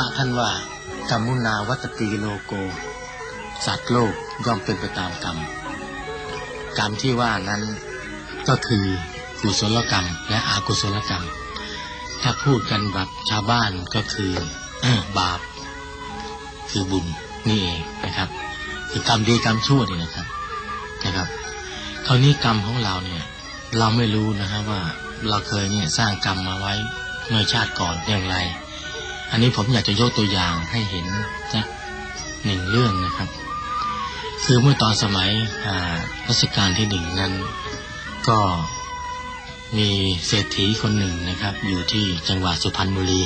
ระท่านว่ากรรมุนาวัตติโลโก สัตว์โลกย่อมเป็นไปตามกรรม กรรมที่ว่านั้นก็คือกุศลกรรม และอกุศลกรรม ถ้าพูดกันแบบชาวบ้านก็คือบาป คือบุญนี่เองนะครับ คือกรรมดีกรรมชั่วนี่นะครับนะครับคราวนี้กรรมของเราเนี่ย เราไม่รู้นะครับว่าเราเคยเนี่ยสร้างกรรมมาไว้เมื่อชาติก่อนอย่างไร อันนี้ผมอยากจะยกตัวอย่างให้เห็นสักหนึ่งเรื่องนะครับ คือเมื่อตอนสมัยรัชกาลที่หนึ่งนั้น ก็มีเศรษฐีคนหนึ่งนะครับ อยู่ที่จังหวัดสุพรรณบุรี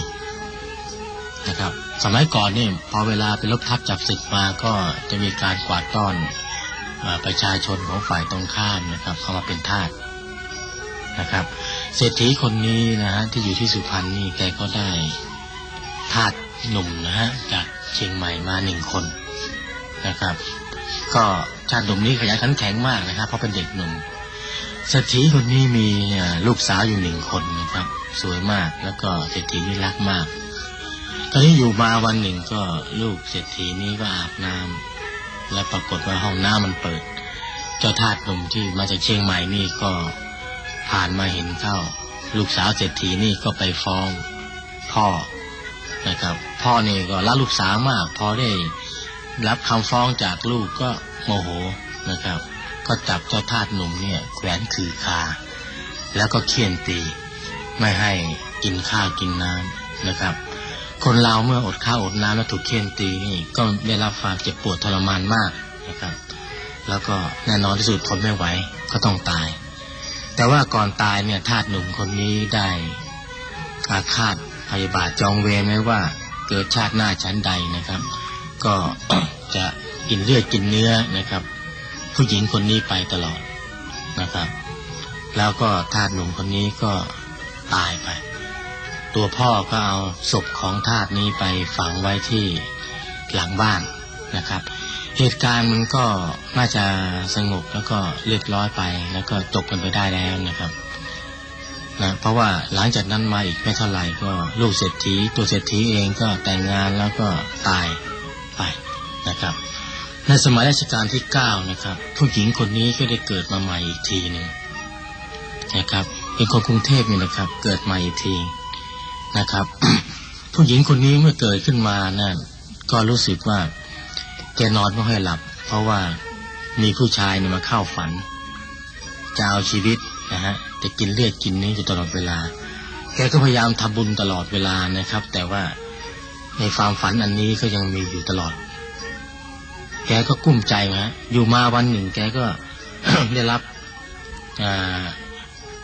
นะครับ สมัยก่อนเนี่ยพอเวลาเป็นรบทัพจับศึกมาก็จะมีการกวาดต้อนประชาชนของฝ่ายตรงข้ามนะครับ เข้ามาเป็นทาสนะครับ เศรษฐีคนนี้นะฮะที่อยู่ที่สุพรรณนี่แกก็ได้ ทาสหนุ่มนะฮะจากเชียงใหม่มาหนึ่งคนนะครับ ก็ชาติหนุ่มนี้ขยันขันแข็งมากนะครับ เพราะเป็นเด็กหนุ่มเศรษฐีคนนี้มีลูกสาวอยู่หนึ่งคนนะครับ สวยมากแล้วก็เศรษฐีนี่รักมาก ตอนนี้อยู่มาวันหนึ่งก็ลูกเศรษฐีนี้ก็อาบน้ำและปรากฏว่าห้องน้ำมันเปิด เจ้าทาสหนุ่มที่มาจากเชียงใหม่นี่ก็ผ่านมาเห็นเข้า ลูกสาวเศรษฐีนี่ก็ไปฟ้องพ่อ นะครับพ่อนี่ก็รักลูกสาวมาก พอได้รับคำฟ้องจากลูกก็โมโหนะครับ ก็จับเจ้าทาสหนุ่มเนี่ยแขวนขือคา แล้วก็เคี่ยนตีไม่ให้กินข้าวกินน้ำนะครับ คนเราเมื่ออดข้าวอดน้ำแล้วถูกเคี่ยนตีนี่ก็ได้รับความเจ็บปวดทรมานมากนะครับ แล้วก็แน่นอนที่สุดทนไม่ไหวก็ต้องตาย แต่ว่าก่อนตายเนี่ยทาสหนุ่มคนนี้ได้อาฆาต พยาบาทจองเวรไว้ว่าเกิดชาติหน้าชั้นใดนะครับ ก็จะกินเลือดกินเนื้อนะครับ ผู้หญิงคนนี้ไปตลอดนะครับ แล้วก็ทาสหนุ่มคนนี้ก็ตายไป ตัวพ่อก็เอาศพของทาสนี้ไปฝังไว้ที่หลังบ้านนะครับ เหตุการณ์มันก็น่าจะสงบแล้วก็เรียบร้อยไป แล้วก็จบกันไปได้แล้วนะครับ นะเพราะว่าหลังจากนั้นมาอีกไม่เท่าไหร่ก็ลูกเศรษฐีตัวเศรษฐีเองก็แต่งงานแล้วก็ตายไปนะครับ ในสมัยรัชกาลที่เก้านะครับผู้หญิงคนนี้ก็ได้เกิดมาใหม่อีกทีหนึ่งนะครับเป็นคนกรุงเทพนี่นะครับ เกิดม่อีกทีนะครับ ผู้หญิงคนนี้เมื่อเกิดขึ้นมานะ่ะก็รู้สึกว่าแกนอนไม่ค่อยหลับ เพราะว่ามีผู้ชายเนี่ยมาเข้าฝันจะเอาชีวิตนะฮะ จะกินเลือดกินนี้อยู่ตลอดเวลา แกก็พยายามทำบุญตลอดเวลานะครับ แต่ว่าในความฝันอันนี้ก็ยังมีอยู่ตลอด แกก็กุ้มใจนะอยู่มาวันหนึ่ง แกก็ได้รับ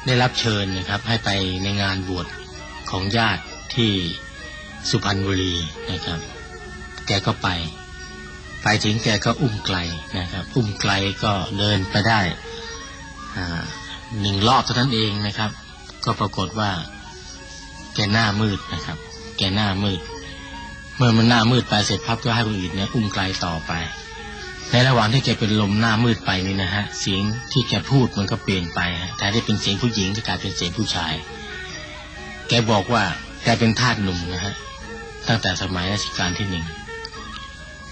ได้รับเชิญนะครับ ให้ไปในงานบวชของญาติที่สุพรรณบุรีนะครับ แกก็ไป ไปถึงแกก็อุ้มไกลนะครับ อุ้มไกลก็เดินไปได้ หนึ่งรอบเท่านั้นเองนะครับ ก็ปรากฏว่า แกหน้ามืดนะครับ แกหน้ามืด เมื่อมันหน้ามืดไปเสร็จพับก็ให้คนอื่นเนี่ยอุ้มไกลต่อไป ในระหว่างที่แกเป็นลมหน้ามืดไปนี่นะฮะเสียงที่แกพูดมันก็เปลี่ยนไปแต่ได้เป็นเสียงผู้หญิงที่กลายเป็นเสียงผู้ชาย แกบอกว่าแกเป็นทาสหนุ่มนะฮะตั้งแต่สมัยรัชกาลที่หนึ่ง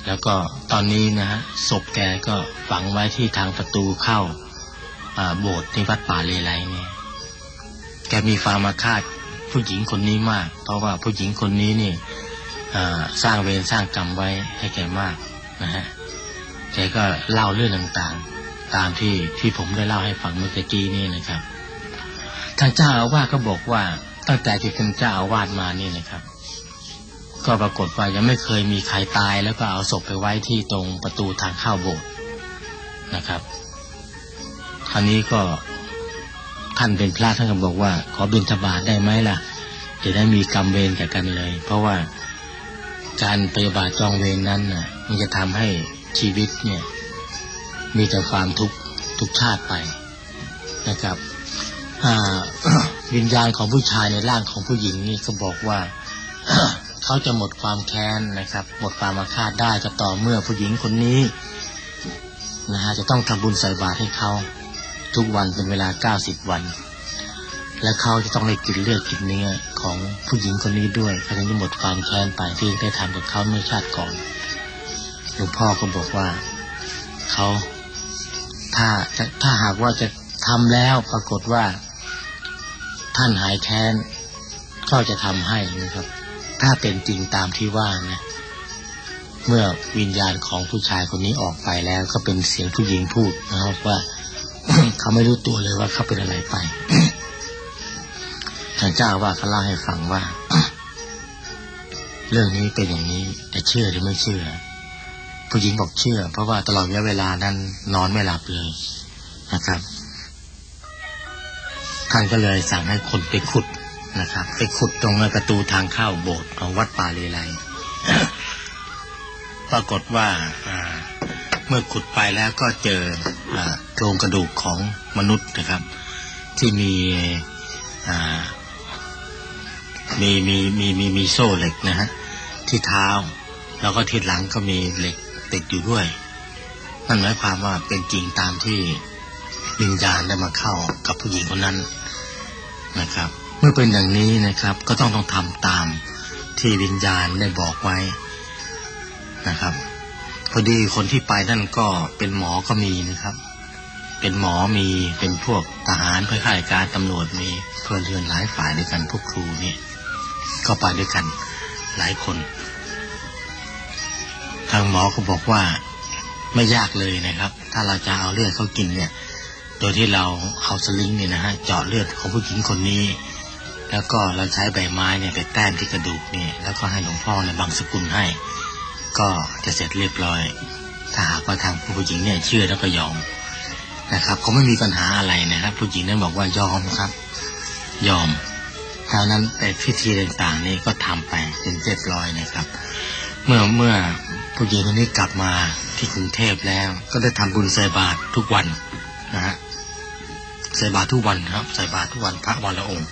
แล้วก็ตอนนี้นะฮะศพแกก็ฝังไว้ที่ทางประตูเข้า โบสถ์ที่วัดป่าเลไลเนี่ยแกมีฟาร์มาคาดผู้หญิงคนนี้มาก เพราะว่าผู้หญิงคนนี้นี่สร้างเวรสร้างกรรมไว้ให้แกมากนะฮะแกก็เล่าเรื่องต่างๆ ตามที่ที่ผมได้เล่าให้ฟังเมื่อกี้นี่นะครับทางเจ้าอาวาสก็บอกว่าตั้งแต่ที่เป็นเจ้าอาวาสมานี่นะครับ ก็ปรากฏว่ายังไม่เคยมีใครตายแล้วก็เอาศพไปไว้ที่ตรงประตูทางเข้าโบสถ์นะครับ คราวนี้ก็ท่านเป็นพระท่านก็บอกว่า ขอบิณฑบาตได้ไหมล่ะจะได้มีกรรมเวรกับกันเลย เพราะว่าการปฏิบัติจองเวรนั้นน่ะ มันจะทำให้ชีวิตเนี่ย มีแต่ความทุกข์ทุกชาติไปนะครับวิญญาณของผู้ชายในร่างของผู้หญิงนี่ก็บอกว่าเขาจะหมดความแค้นนะครับ หมดความอาฆาตได้ก็ต่อเมื่อผู้หญิงคนนี้นะฮะจะต้องทำบุญใส่บาตรให้เขา ทุกวันเป็นเวลาเก้าสิบวัน และเขาจะต้องได้กินเลือดกินเนื้อของผู้หญิงคนนี้ด้วยเขาถึงจะหมดความแค้นไปที่ได้ทำกับเขาเมื่อชาติก่อนหลวงพ่อก็บอกว่าเขาถ้าถ้าหากว่าจะทำแล้วปรากฏว่า ท่านหายแค้นก็จะทำให้นะครับ ถ้าเป็นจริงตามที่ว่านะเมื่อวิญญาณของผู้ชายคนนี้ออกไปแล้ว ก็เป็นเสียงผู้หญิงพูดนะครับว่า เขาไม่รู้ตัวเลยว่าเขาเป็นอะไรไปท่านเจ้าว่าเขาเล่าให้ฟังว่า เรื่องนี้เป็นอย่างนี้แต่เชื่อหรือไม่เชื่อ ผู้หญิงบอกเชื่อ เพราะว่าตลอดระยะเวลานั้น นอนไม่หลับเลยนะครับท่านก็เลยสั่งให้คนไปขุดนะครับ ไปขุดตรงประตูทางเข้าโบสถ์ของวัดป่าเลไลปรากฏว่า เมื่อขุดไปแล้วก็เจอโครงกระดูกของมนุษย์นะครับ ที่มีมีมีมีมีมีโซ่เหล็กนะฮะที่เท้า แล้วก็ที่หลังก็มีเหล็กติดอยู่ด้วยนั่นหมายความว่าเป็นจริงตามที่วิญญาณได้มาเข้ากับผู้หญิงคนนั้นนะครับ เมื่อเป็นอย่างนี้นะครับ ก็ต้องต้องทำตามที่วิญญาณได้บอกไว้นะครับ พอดีคนที่ไปนั่นก็เป็นหมอก็มีนะครับ เป็นหมอมีเป็นพวกทหารเพื่อข่ายการตำรวจมีเพื่อนเรือนหลายฝ่ายด้วยกันพวกครูนี่ก็ไปด้วยกันหลายคน ทางหมอก็บอกว่าไม่ยากเลยนะครับ ถ้าเราจะเอาเลือดเขากินเนี่ย โดยที่เราเอาสลิงเนี่ยนะฮะเจาะเลือดของผู้หญิงคนนี้ แล้วก็เราใช้ใบไม้เนี่ยไปแต้มที่กระดูกเนี่ยแล้วก็ให้หลวงพ่อเนี่ยบางสกุลให้ ก็จะเสร็จเรียบร้อย ถ้าหากว่าทางผู้หญิงเนี่ยเชื่อแล้วก็ยอมนะครับเขาไม่มีปัญหาอะไรนะครับ ผู้หญิงนั้นบอกว่ายอมครับ ยอมครานั้นแต่พิธีต่างๆนี่ก็ทำไปเป็นเรียบร้อยนะครับ เมื่อเมื่อผู้หญิงคนนี้กลับมาที่กรุงเทพแล้ว ก็ได้ทำบุญใส่บาตรทุกวันนะฮะใส่บาตรทุกวันครับใส่บาตรทุกวันพระวันละองค์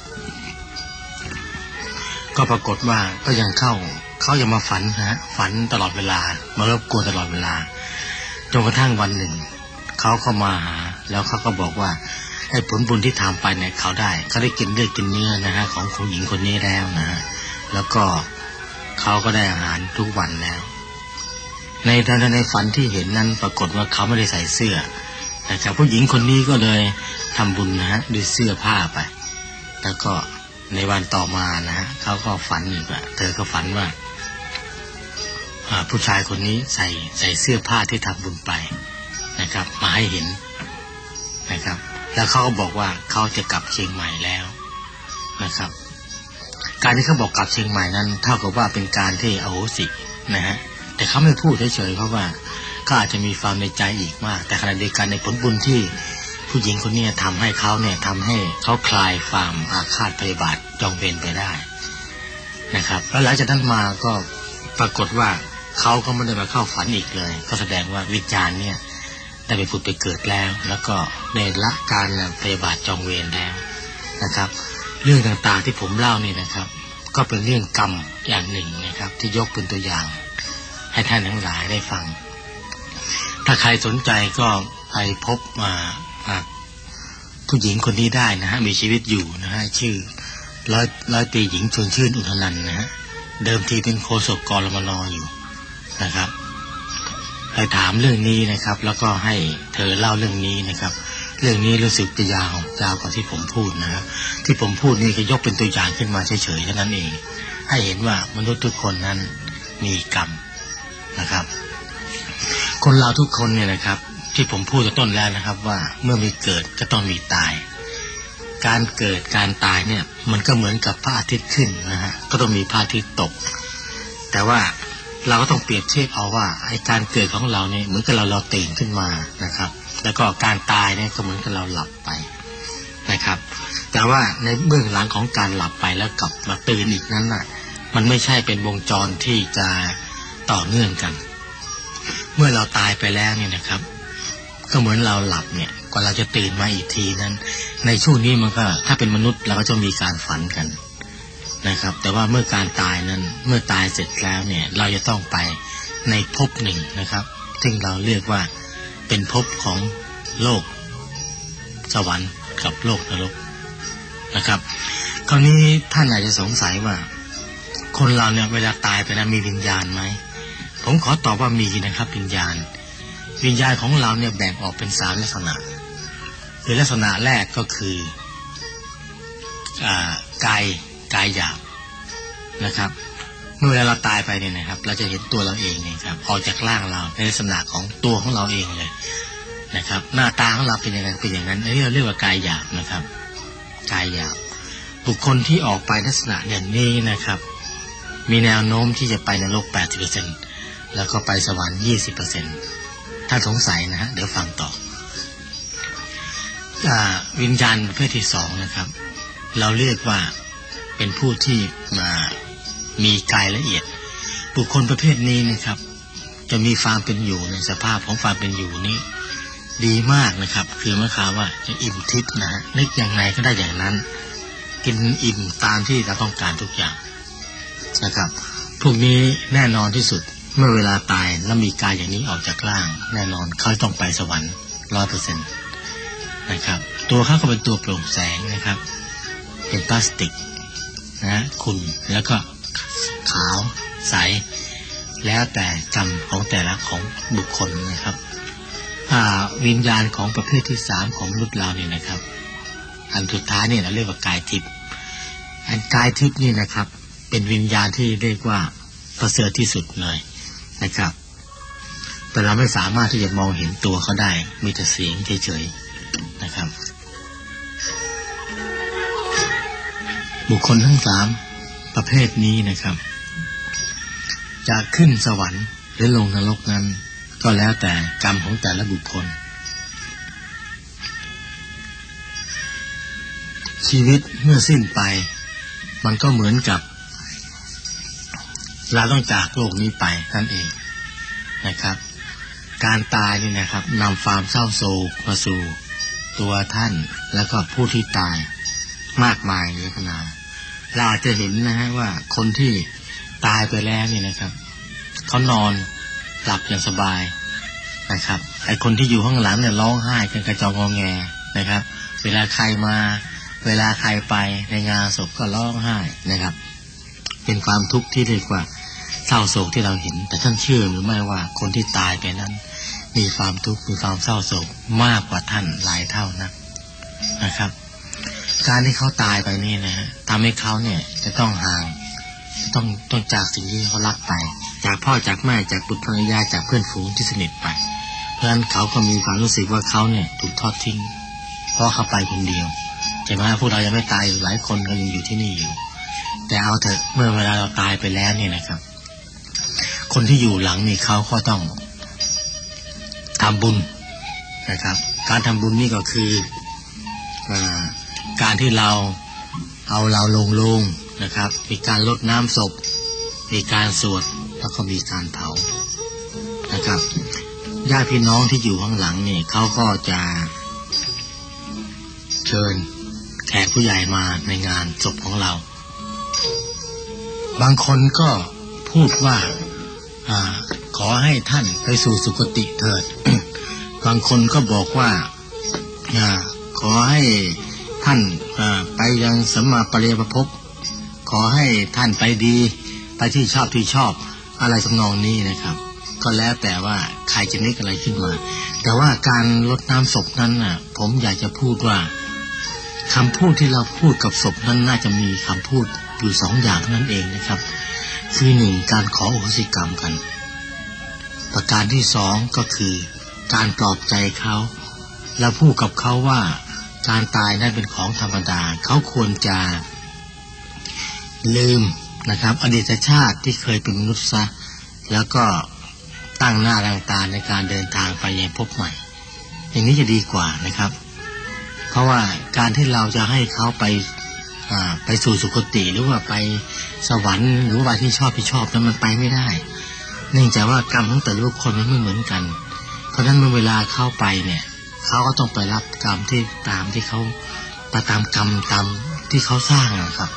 ก็ปรากฏว่าก็ยังเข้า เขายังมาฝันนะฮะฝันตลอดเวลามารบกวนตลอดเวลาจนกระทั่งวันหนึ่งเขาเข้ามาหา แล้วเขาก็บอกว่าไอ้ผลบุญที่ทำไปเนี่ยเขาได้เขาได้กินเลือดกินเนื้อนะฮะของผู้หญิงคนนี้แล้วนะฮะแล้วก็เขาก็ได้อาหารทุกวันแล้ว ในตอนในฝันที่เห็นนั้นปรากฏว่าเขาไม่ได้ใส่เสื้อแต่จากผู้หญิงคนนี้ก็เลยทำบุญนะฮะด้วยเสื้อผ้าไป แล้วก็ในวันต่อมานะฮะเขาก็ฝันอีกว่าเธอก็ฝันว่า ผู้ชายคนนี้ใส่ใส่เสื้อผ้าที่ทำบุญไปนะครับ มาให้เห็นนะครับ แล้วเขาก็บอกว่าเขาจะกลับเชียงใหม่แล้วนะครับ การที่เขาบอกกลับเชียงใหม่นั้น เท่ากับว่าเป็นการที่อโหสินะฮะแต่เขาไม่พูดเฉยๆเพราะว่าก็อาจจะมีความในใจอีกมาก แต่ขณะเดียวกันในผลบุญที่ผู้หญิงคนนี้ทำให้เขาเนี่ยทำให้เขาคลายความอาฆาตพยาบาทจองเวรไปได้นะครับ แล้วหลังจากนั้นมาก็ปรากฏว่า เขาก็ไม่ได้มาเข้าฝันอีกเลย ก็แสดงว่าวิจาณเนี่ยได้ไปผุดไปเกิดแล้ว แล้วก็ในละการพยาบาทจองเวรแล้วนะครับ เรื่องต่างๆที่ผมเล่านี่นะครับ ก็เป็นเรื่องกรรมอย่างหนึ่งนะครับ ที่ยกเป็นตัวอย่าง ให้ท่านทั้งหลายได้ฟัง ถ้าใครสนใจก็ไปพบมาผู้หญิงคนนี้ได้นะฮะมีชีวิตอยู่นะฮะชื่อร้อยร้อยตีหญิงชวนชื่นอุทนันนะฮะเดิมทีเป็นโคศกกรมนอยู่ นะครับไปถามเรื่องนี้นะครับ แล้วก็ให้เธอเล่าเรื่องนี้นะครับ เรื่องนี้รู้สึกจะยาวยาวกว่าที่ผมพูดนะครับ ที่ผมพูดนี่ก็ยกเป็นตัวอย่างขึ้นมาเฉยๆเท่านั้นเอง ให้เห็นว่ามนุษย์ทุกคนนั้นมีกรรมนะครับ คนเราทุกคนเนี่ยนะครับ ที่ผมพูดต้นแล้วนะครับ ว่าเมื่อมีเกิดก็ต้องมีตาย การเกิดการตายเนี่ย มันก็เหมือนกับพระอาทิตย์ขึ้นนะฮะก็ต้องมีพระอาทิตย์ตก แต่ว่า เราก็ต้องเปรียบเทียบเอาว่าไอ้การเกิดของเราเนี่ยเหมือนกับเราเราตื่นขึ้นมานะครับ แล้วก็การตายเนี่ยก็เหมือนกับเราหลับไปนะครับ แต่ว่าในเบื้องหลังของการหลับไปแล้วกลับมาตื่นอีกนั้นน่ะ มันไม่ใช่เป็นวงจรที่จะต่อเนื่องกัน เมื่อเราตายไปแล้วเนี่ยนะครับ ก็เหมือนเราหลับเนี่ยกว่าเราจะตื่นมาอีกทีนั้น ในช่วงนี้มันก็ถ้าเป็นมนุษย์เราก็จะมีการฝันกัน นะครับ แต่ว่าเมื่อการตายนั้นเมื่อตายเสร็จแล้วเนี่ยเราจะต้องไปในภพหนึ่งนะครับ ซึ่งเราเรียกว่าเป็นภพของโลก สวรรค์กับโลกนรกนะครับ คราวนี้ท่านอาจจะสงสัยว่า คนเราเนี่ยเวลาตายไปแล้วมีวิญญาณไหมผมขอตอบว่ามีนะครับวิญญาณ วิญญาณของเราเนี่ยแบ่งออกเป็นสามลักษณะคือลักษณะแรกก็คืออกาย กายหยาบนะครับ เมื่อเราตายไปเนี่ยนะครับ เราจะเห็นตัวเราเองเนี่ยครับออกจากร่างเราในลักษณะของตัวของเราเองเลยนะครับ หน้าตาของเราเป็นอย่างนั้นเป็นอย่างนั้นอันนี้เราเรียกว่ากายหยาบนะครับ กายหยาบบุคคลที่ออกไปลักษณะอย่างนี้นะครับ มีแนวโน้มที่จะไปในโลก 80%แล้วก็ไปสวรรค์ 20%ถ้าสงสัยนะฮะเดี๋ยวฟังต่ออวิญญาณประเภทที่สองนะครับ เราเรียกว่า เป็นผู้ที่มามีกายละเอียด บุคคลประเภทนี้นะครับ จะมีความเป็นอยู่ในสภาพของความเป็นอยู่นี้ ดีมากนะครับ คือเมื่อคาว่าจะอิ่มทิพย์นะฮะนึกอย่างไรก็ได้อย่างนั้น กินอิ่มตามที่เราต้องการทุกอย่างนะครับพวกนี้แน่นอนที่สุดเมื่อเวลาตายแล้วมีกายอย่างนี้ออกจากร่าง แน่นอนเขาต้องไปสวรรค์ร้อยเปอร์เซ็นต์นะครับ ตัวเขาก็เป็นตัวโปร่งแสงนะครับ เป็นพลาสติก นะคุณแล้วก็ขาวใส แล้วแต่กรรมของแต่ละของบุคคลนะครับวิญญาณของประเภทที่สามของมนุษย์เราเนี่ยนะครับ อันสุดท้ายเนี่ยเราเรียกว่ากายทิพย์อันกายทิพย์นี่นะครับ เป็นวิญญาณที่เรียกว่าประเสริฐที่สุดเลยนะครับ แต่เราไม่สามารถที่จะมองเห็นตัวเขาได้ มีแต่เสียงเฉยๆนะครับ บุคคลทั้งสามประเภทนี้นะครับ จะขึ้นสวรรค์หรือลงนรกนั้น ก็แล้วแต่กรรมของแต่ละบุคคล ชีวิตเมื่อสิ้นไป มันก็เหมือนกับ เราต้องจากโลกนี้ไปนั่นเองนะครับ การตายนี่นะครับนำความเศร้าโศกมาสู่ตัวท่านแล้วก็ผู้ที่ตาย มากมายเลยขนาดเราอาจจะเห็นนะฮะว่าคนที่ตายไปแล้วนี่นะครับเขานอนหลับอย่างสบายนะครับ ไอคนที่อยู่ข้างหลังเนี่ยร้องไห้กันกระจองงอแงนะครับ เวลาใครมา เวลาใครไปในงานศพก็ร้องไห้นะครับ เป็นความทุกข์ที่เรียกว่าเศร้าโศกที่เราเห็น แต่ท่านเชื่อหรือไม่ว่าคนที่ตายไปนั้น มีความทุกข์มีความเศร้าโศกมากกว่าท่านหลายเท่านะนะครับ การที่เขาตายไปนี่นะฮะทำให้เขาเนี่ยจะต้องห่างต้องต้องจากสิ่งที่เขารักไป จากพ่อจากแม่จากบุตรภรรยาจากเพื่อนฝูงที่สนิทไป เพราะฉะนั้นเขาก็มีความรู้สึกว่าเขาเนี่ยถูกทอดทิ้งเพราะเขาไปคนเดียวใช่ไหมพวกเรายังไม่ตายหลายคนก็ยังอยู่ที่นี่อยู่ แต่เอาเถอะเมื่อเวลาเราตายไปแล้วเนี่ยนะครับ คนที่อยู่หลังนี่เขาก็ต้องทำบุญนะครับ การทำบุญนี่ก็คืออ่า การที่เราเอาเราลงลงนะครับ มีการลดน้ำศพ มีการสวดแล้วก็มีการเผานะครับญาติพี่น้องที่อยู่ข้างหลังเนี่ยเขาก็จะเชิญแขกผู้ใหญ่มาในงานศพของเรา บางคนก็พูดว่าอขอให้ท่านไปสู่สุคติเถิด บางคนก็บอกว่าอขอให้ ท่านไปยังสัมมาปริยภพขอให้ท่านไปดีไปที่ชอบที่ชอบอะไรสำนองนี้นะครับ ก็แล้วแต่ว่าใครจะนึกอะไรขึ้นมา แต่ว่าการลดน้ำศพนั้นน่ะ ผมอยากจะพูดว่าคำพูดที่เราพูดกับศพนั้นน่าจะมีคำพูดอยู่สองอย่างนั่นเองนะครับ คือหนึ่งการขอโอสิกรรมกัน ประการที่สองก็คือ การปลอบใจเขาเราพูดกับเขาว่า การตายนั้นเป็นของธรรมดา เขาควรจะลืมนะครับ อดีตชาติที่เคยเป็นมนุษย์ซะแล้วก็ตั้งหน้าตั้งตาในการเดินทางไปยังพบใหม่ อย่างนี้จะดีกว่านะครับ เพราะว่าการที่เราจะให้เขาไปไปสู่สุคติหรือว่าไปสวรรค์หรือว่าที่ชอบที่ชอบนั้นมันไปไม่ได้ เนื่องจากว่ากรรมของแต่ละคนมันไม่เหมือนกัน เพราะฉะนั้นเมื่อเวลาเข้าไปเนี่ย เขาก็ต้องไปรับกรรมที่ตามที่เขาไปตามกรรมตามที่เขาสร้างนะครับ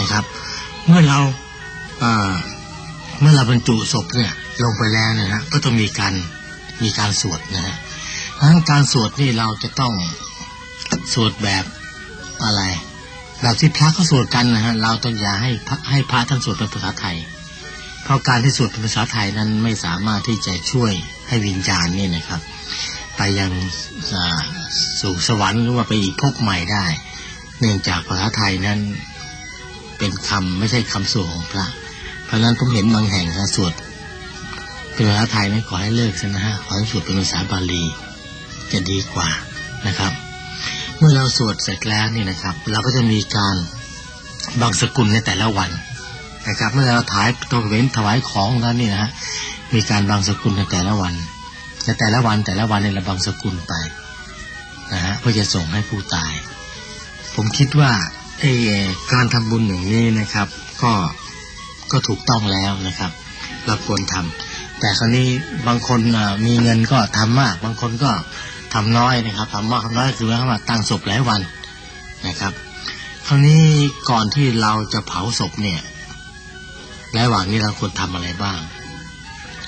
นะครับ เมื่อเราเมื่อเราบรรจุศพเนี่ยลงไปแล้วเนี่ยนะก็ต้องมีการมีการสวดนะฮะทั้งการสวดนี่เราจะต้องสวดแบบอะไร แบบที่พระเขาสวดกันนะฮะเราต้องอย่าให้พระให้พระท่านสวดเป็นภาษาไทย เพราะการที่สวดเป็นภาษาไทยนั้นไม่สามารถที่จะช่วยให้วิญญาณนี่นะครับ ไปยังสู่สวรรค์หรือว่าไปอีกภพใหม่ได้ เนื่องจากภาษาไทยนั้นเป็นคำไม่ใช่คำสวดของพระ เพราะนั้นผมเห็นบางแห่งนะสวดเป็นภาษาไทยนะขอให้เลิกซะนะฮะขอให้สวดเป็นภาษาบาลี จะดีกว่านะครับ เมื่อเราสวดเสร็จแล้วนี่นะครับ เราก็จะมีการบางสกุลในแต่ละวันนะครับ เมื่อเราถ่ายตัวเว้นถวายของแล้วนี่นะฮะมีการบางสกุลในแต่ละวัน ในแต่ละวันแต่ละวันเนี่ยเราบางสกุลไปนะฮะเพื่อจะส่งให้ผู้ตาย ผมคิดว่าไอ้การทำบุญอย่างนี้นะครับ ก็ก็ถูกต้องแล้วนะครับเราควรทำแต่คราวนี้บางคนมีเงินก็ทำมาก บางคนก็ทำน้อยนะครับทำมากทำน้อยคือว่าตั้งศพหลายวันนะครับคราวนี้ก่อนที่เราจะเผาศพเนี่ยระหว่างนี้เราควรทำอะไรบ้าง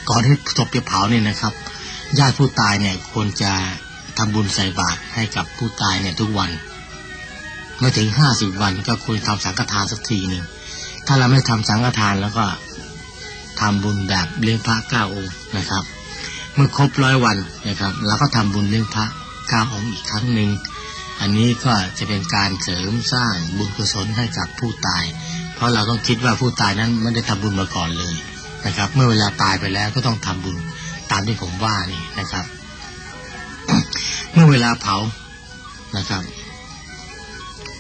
ก่อนที่ศพจะเผาเนี่ยนะครับ ญาติผู้ตายเนี่ยควรจะทำบุญใส่บาตรให้กับผู้ตายเนี่ยทุกวัน เมื่อถึงห้าสิบวันก็ควรทำสังฆทานสักทีหนึ่งถ้าเราไม่ทำสังฆทานแล้วก็ทำบุญแบบเลี้ยงพระเก้าองค์นะครับ เมื่อครบร้อยวันนะครับเราก็ทำบุญเลี้ยงพระเก้าองค์อีกครั้งหนึ่งอันนี้ก็จะเป็นการเสริมสร้างบุญกุศลให้กับผู้ตาย เพราะเราต้องคิดว่าผู้ตายนั้นไม่ได้ทำบุญมาก่อนเลยนะครับ เมื่อเวลาตายไปแล้วก็ต้องทำบุญ ตามที่ผมว่านี่นะครับ เมื่อเวลาเผานะครับ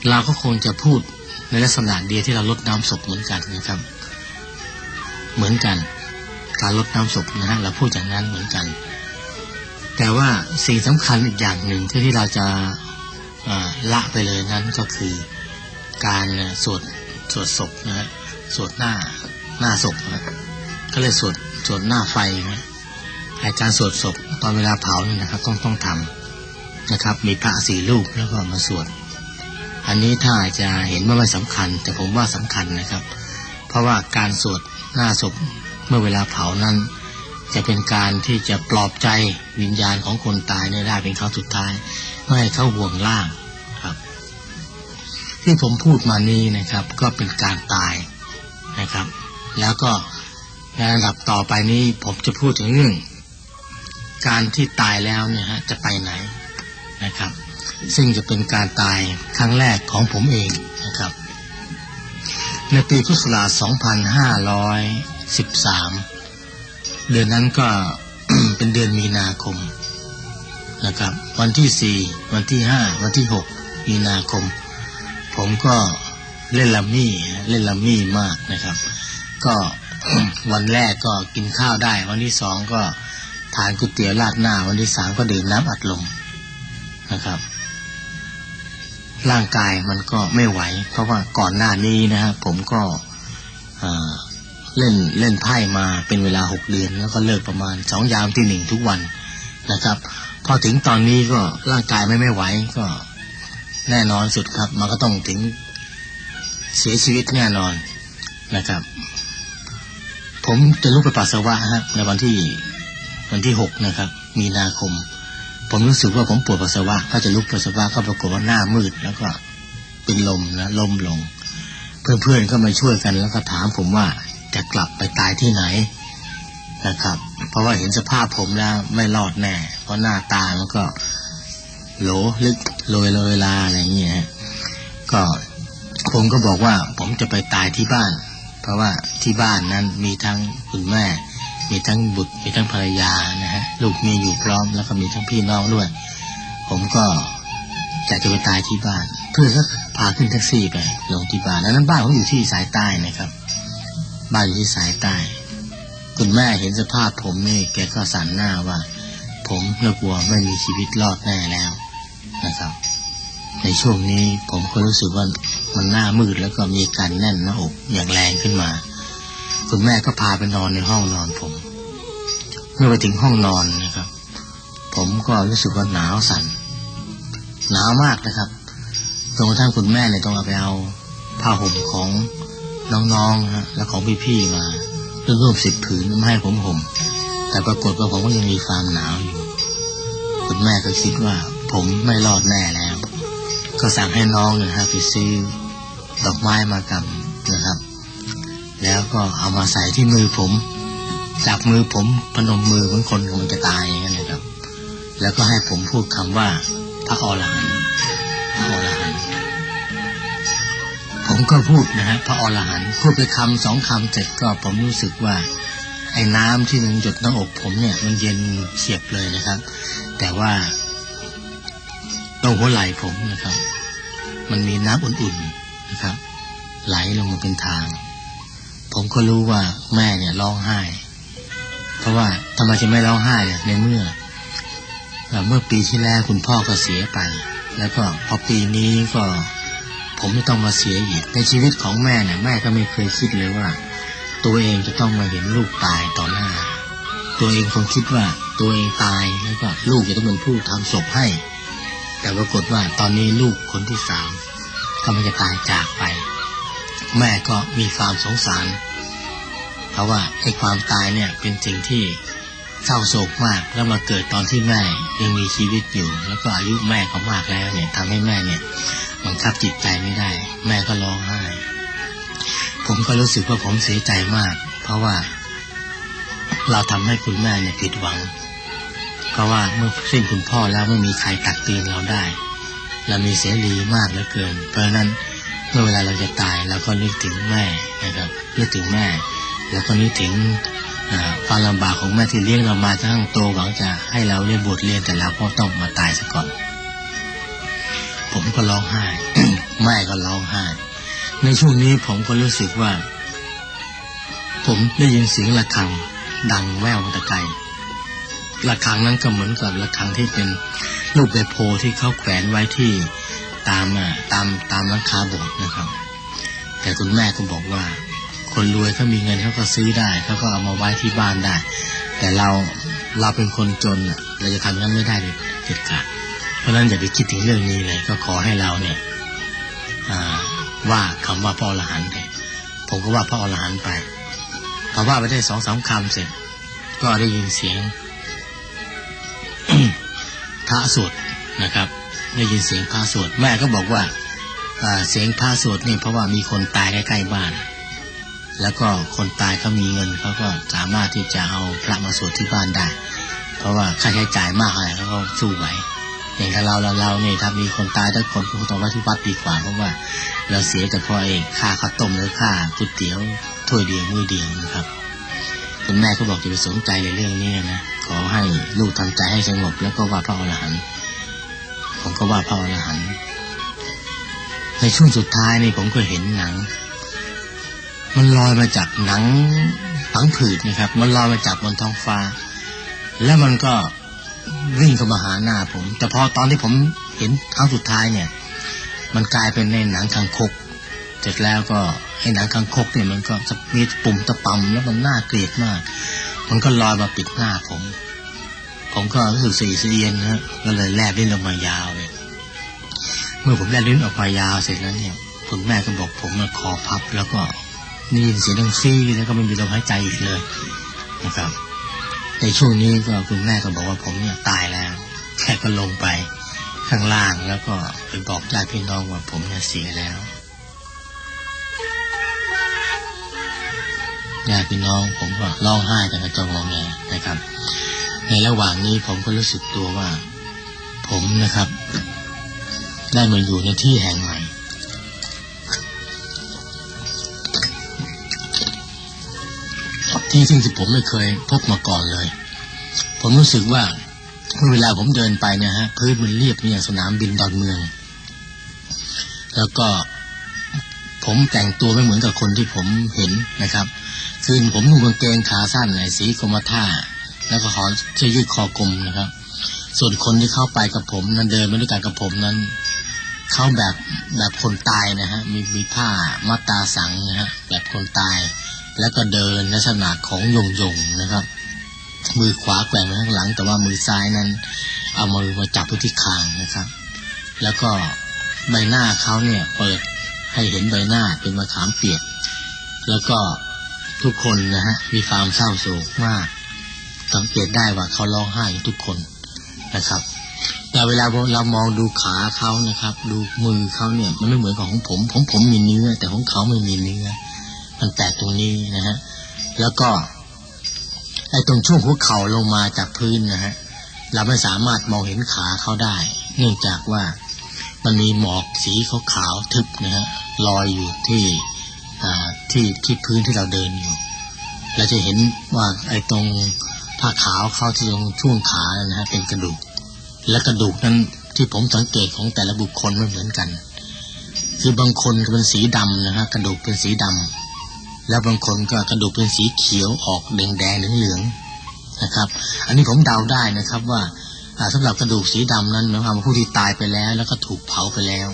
เราก็คงจะพูดในลักษณะเดียวที่เราลดน้ำศพเหมือนกันนะครับ เหมือนกัน การลดน้ำศพนะฮะเราพูดอย่างนั้นเหมือนกัน แต่ว่าสิ่งสำคัญอีกอย่างหนึ่งที่ที่เราจะาละไปเลยนั้นก็คือการสวดสวดศพนะฮะสวดหน้าหน้าศพนะก็เลยสวดสวดหน้าไฟนะ ไอการสวดศพตอนเวลาเผานี่นะครับ ต้องต้องทำนะครับ มีพระสี่รูปแล้วก็มาสวด อันนี้ถ้าจะเห็นว่าไม่สำคัญ แต่ผมว่าสำคัญนะครับ เพราะว่าการสวดหน้าศพเมื่อเวลาเผานั้น จะเป็นการที่จะปลอบใจวิญญาณของคนตายเนี่ยได้เป็นครั้งสุดท้ายไม่ให้เข้าห่วงล่างครับ ที่ผมพูดมานี้นะครับ ก็เป็นการตายนะครับ แล้วก็ในระดับต่อไปนี้ผมจะพูดถึงเรื่อง การที่ตายแล้วเนี่ยฮะจะไปไหนนะครับ ซึ่งจะเป็นการตายครั้งแรกของผมเองนะครับ ในปีพุทธศักราช2513 เดือนนั้นก็เป็นเดือนมีนาคมนะครับ วันที่ 4 วันที่ 5 วันที่ 6 มีนาคม ผมก็เล่นลัมมี่เล่นลัมมี่มากนะครับ ก็วันแรกก็กินข้าวได้ วันที่สองก็ ทานก๋วยเตี๋ยวราดหน้าวันที่สามก็ดื่มน้ำอัดลมนะครับ ร่างกายมันก็ไม่ไหว เพราะว่าก่อนหน้านี้นะครับผมก็เอ่อเล่นเล่นไพ่มาเป็นเวลาหกเดือน แล้วก็เลิกประมาณสองยามที่หนึ่งทุกวันนะครับ พอถึงตอนนี้ก็ร่างกายไม่ไม่ไหวก็แน่นอนสุดครับ มันก็ต้องถึงเสียชีวิตแน่นอนนะครับ ผมจะลุกไปปัสสาวะฮะในวันที่ วันที่หกนะครับ มีนาคม ผมรู้สึกว่าผมปวดปัสสาวะก็จะลุกปัสสาวะก็ปรากฏว่าหน้ามืด แล้วก็เป็นลมนะลมลง เพื่อนๆก็มาช่วยกันแล้วก็ถามผมว่าจะกลับไปตายที่ไหนนะครับ เพราะว่าเห็นสภาพผมแล้วไม่รอดแน่ เพราะหน้าตามันก็โหลลึกโรยเลยลาอะไรอย่างเงี้ยก็ผมก็บอกว่าผมจะไปตายที่บ้าน เพราะว่าที่บ้านนั้นมีทั้งคุณแม่ มีทั้งบุตรมีทั้งภรรยานะฮะลูกมีอยู่พร้อมแล้วก็มีทั้งพี่น้องด้วย ผมก็อยากจะไปตายที่บ้าน เพื่อนก็พาขึ้นแท็กซี่ไปลงที่บ้านแล้วนั้นบ้านผมอยู่ที่สายใต้นะครับ บ้านอยู่ที่สายใต้ คุณแม่เห็นสภาพผมนี่แกก็สั่นหน้าว่า ผมน่ากลัวไม่มีชีวิตรอดแน่แล้วนะครับ ในช่วงนี้ผมก็รู้สึกว่ามันหน้ามืดแล้วก็มีการแน่นหน้าอกอย่างแรงขึ้นมา คุณแม่ก็พาไปนอนในห้องนอนผม เมื่อไปถึงห้องนอนนะครับ ผมก็รู้สึกว่าหนาวสั่นหนาวมากนะครับจนกระทั่งคุณแม่เนี่ยต้องเอาไปเอาผ้าห่มของน้องๆนะฮะและของพี่ๆมาร่วมสิบผืนมาให้ผมห่มแต่ปรากฏว่าผมก็ยังมีความหนาวอยู่ คุณแม่ก็คิดว่า ผมไม่รอดแน่แล้ว ก็สั่งให้น้องเนะฮะไปซื้อดอกไม้มากำนะครับ แล้วก็เอามาใส่ที่มือผม จับมือผมพนมมือเหมือนคนกำลังจะตายอย่างนั้นะครับ แล้วก็ให้ผมพูดคำว่า พระอรหันต์พระอรหันต์ผมก็พูดนะฮะพระอรหันต์พูดไปคำสองคำเสร็จก็ผมรู้สึกว่า ไอ้น้ำที่มันหยดหน้าอกผมเนี่ย มันเย็นเฉียบเลยนะครับ แต่ว่าตรงหัวไหล่ผมนะครับ มันมีน้ำอุ่นๆนะครับ ไหลลงมาเป็นทาง ผมก็รู้ว่าแม่เนี่ยร้องไห้ เพราะว่าทำไมจะไม่ร้องไห้เนี่ยในเมื่อเมื่อปีที่แล้วคุณพ่อก็เสียไป แล้วก็พอปีนี้ก็ผมไม่ต้องมาเสียอีก ในชีวิตของแม่เนี่ยแม่ก็ไม่เคยคิดเลยว่า ตัวเองจะต้องมาเห็นลูกตายต่อหน้า ตัวเองคงคิดว่าตัวเองตายแล้วก็ลูกจะต้องเป็นผู้ทำศพให้ แต่ปรากฏว่าตอนนี้ลูกคนที่สามกำลังจะตายจากไป แม่ก็มีความสงสาร เพราะว่าไอ้ความตายเนี่ยเป็นสิ่งที่เศร้าโศกมากแล้วมาเกิดตอนที่แม่ยังมีชีวิตอยู่ แล้วก็อายุแม่ก็มากแล้วเนี่ยทำให้แม่เนี่ยบังคับจิตใจไม่ได้ แม่ก็ร้องไห้ ผมก็รู้สึกว่าผมเสียใจมาก เพราะว่า เราทำให้คุณแม่เนี่ยผิดหวัง เพราะว่าเมื่อสิ้นคุณพ่อแล้วไม่มีใครตักเตือนเราได้ เรามีเสรีมากเหลือเกิน เพราะนั้น เมื่อเวลาเราจะตายเราก็นึกถึงแม่นะครับนึกถึงแม่ แล้วก็นึกถึงความลำบากของแม่ที่เลี้ยงเรามาทั้งโตหวังจะให้เราเรียนบทเรียนแต่เราก็ต้องมาตายซะก่อน ผมก็ร้องไห้แม่ก็ร้องไห้ในช่วงนี้ผมก็รู้สึกว่า ผมได้ยินเสียงระฆังดังแว่วมาแตะไกลระฆังนั้นก็เหมือนกับระฆังที่เป็นรูปใบโพที่เขาแขวนไว้ที่ ตามอะตามตามร้านค้าโบสถ์นะครับ แต่คุณแม่ก็บอกว่า คนรวยเขามีเงินเขาก็ซื้อได้เขาก็เอามาไว้ที่บ้านได้ แต่เราเราเป็นคนจนอะเราจะทำนั้นไม่ได้เลยเด็ดขาดเพราะนั้นอย่าไปคิดถึงเรื่องนี้เลย ก็ขอให้เราเนี่ยอ่าว่าคำว่าพระอรหันต์ไปผมก็ว่าพระอรหันต์ไปพอว่าไปได้สองสามคำเสร็จ ก็ได้ยินเสียงพระสวดนะครับ ได้ยินเสียงพระสวดแม่ก็บอกว่าเสียงพระสวดนี่เพราะว่ามีคนตายใกล้ๆบ้าน แล้วก็คนตายเขามีเงินเขาก็สามารถที่จะเอาพระมาสวดที่บ้านได้ เพราะว่าค่าใช้จ่ายมากอะไรเขาก็สู้ไหวอย่างถ้าเราเราเราเนี่ยถ้ามีคนตายถ้าคนคงต้องไว้ที่วัดดีกว่าเพราะว่า เราเสียแต่พอเองค่าข้าวต้มหรือค่าก๋วยเตี๋ยวถ้วยเดียวมือเดียวนะครับคุณแม่ก็บอกจะไปสนใจในเรื่องนี้นะขอให้ลูกทำใจให้สงบแล้วก็ว่าพระอรหันต์ ผมก็ว่าพระอรหันต์ในช่วงสุดท้ายนี่ผมก็เห็นหนัง มันลอยมาจากหนังผังผืดนะครับ มันลอยมาจากบนท้องฟ้า แล้วมันก็วิ่งเข้ามาหาหน้าผม แต่พอตอนที่ผมเห็นครั้งสุดท้ายเนี่ย มันกลายเป็นในหนังคังคกเสร็จแล้วก็ไอ้หนังคังคกเนี่ยมันก็มีปุ่มตะปำแล้วมันน่าเกลียดมาก มันก็ลอยมาปิดหน้าผม ผมก็รู้สึกสีเสียนนะก็เลยแลบลิ้นออกมายาวเลยเมื่อผมแลบลิ้นออกมายาวเสร็จแล้วเนี่ยคุณแม่ก็บอกผมมาคอพับ แล้วก็นี่ยินเสียงดังซี่แล้วก็ไม่มีลมหายใจอีกเลยนะครับ ในช่วงนี้ก็คุณแม่ก็บอกว่าผมเนี่ยตายแล้วแค่ก็ลงไปข้างล่างแล้วก็ไปบอกญาติพี่น้องว่าผมเนี่ยเสียแล้วญาติพี่น้องผมก็ร้องไห้แต่กระจองงอแงนะครับ ในระหว่างนี้ผมก็รู้สึกตัวว่า ผมนะครับ ได้มาอยู่ในที่แห่งใหม่ ที่ซึ่งที่ผมไม่เคยพบมาก่อนเลย ผมรู้สึกว่าเวลาผมเดินไปเนี่ยฮะพื้นมันเรียบเหมือนสนามบินดอนเมือง แล้วก็ผมแต่งตัวไม่เหมือนกับคนที่ผมเห็นนะครับ คือผมนุ่งกางเกงขาสั้นสีกรมท่า แล้วก็ขอเสื้อยืดคอกลมนะครับ ส่วนคนที่เข้าไปกับผม นั้นเดินมาด้วยกันกับผมนั้น เข้าแบบแบบคนตายนะฮะมีมีผ้ามัดตาสังนะฮะแบบคนตาย แล้วก็เดินลักษณะของยงยงนะครับ มือขวาแกว่งไปข้างหลัง แต่ว่ามือซ้ายนั้น เอามือมาจับไว้ที่คางนะครับ แล้วก็ใบหน้าเขาเนี่ยเปิดให้เห็นใบหน้าเป็นมะขามเปียก แล้วก็ทุกคนนะฮะมีความเศร้าโศกมาก สังเกตได้ว่าเขาร้องไห้ทุกคนนะครับแต่เวลาเรามองดูขาเขานะครับ ดูมือเขาเนี่ย มันไม่เหมือนกับของผมผมผมมีเนื้อ แต่ของเขาไม่มีเนื้อ มันแตกตรงนี้นะฮะแล้วก็ไอ้ตรงช่วงหัวเข่าลงมาจากพื้นนะฮะเราไม่สามารถมองเห็นขาเขาได้ เนื่องจากว่ามันมีหมอกสีขาวๆทึบนะฮะลอยอยู่ที่ที่ที่พื้นที่เราเดินอยู่ เราจะเห็นว่าไอ้ตรง ผ้าขาวเข้าที่ตรงช่วงขานะฮะเป็นกระดูก และกระดูกนั้นที่ผมสังเกตของแต่ละบุคคลไม่เหมือนกัน คือบางคนเป็นสีดำนะฮะกระดูกเป็นสีดำแล้วบางคนก็กระดูกเป็นสีเขียวออกแดงแดงเหลืองๆนะครับ อันนี้ผมเดาได้นะครับว่าสำหรับกระดูกสีดำนั้นหมายความว่าผู้ที่ตายไปแล้ว แล้วก็ถูกเผาไปแล้ว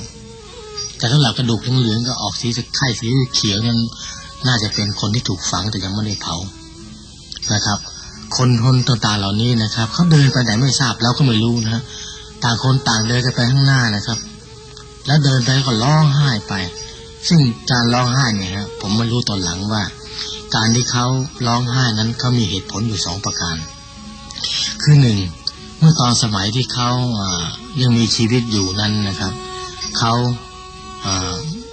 แต่สำหรับกระดูกเหลืองๆก็ออกสีไข่สีเขียวนั้นน่าจะเป็นคนที่ถูกฝังแต่ยังไม่ได้เผานะครับ คนคนต่างๆเหล่านี้นะครับเขาเดินไปไหนไม่ทราบเราก็ไม่รู้นะต่างคนต่างเดินกันไปข้างหน้านะครับ แล้วเดินไปก็ร้องไห้ไป ซึ่งการร้องไห้เนี่ยครับผมมารู้ตอนหลังว่า การที่เขาร้องไห้นั้นเขามีเหตุผลอยู่สองประการ คือหนึ่งเมื่อตอนสมัยที่เขายังมีชีวิตอยู่นั้นนะครับเขา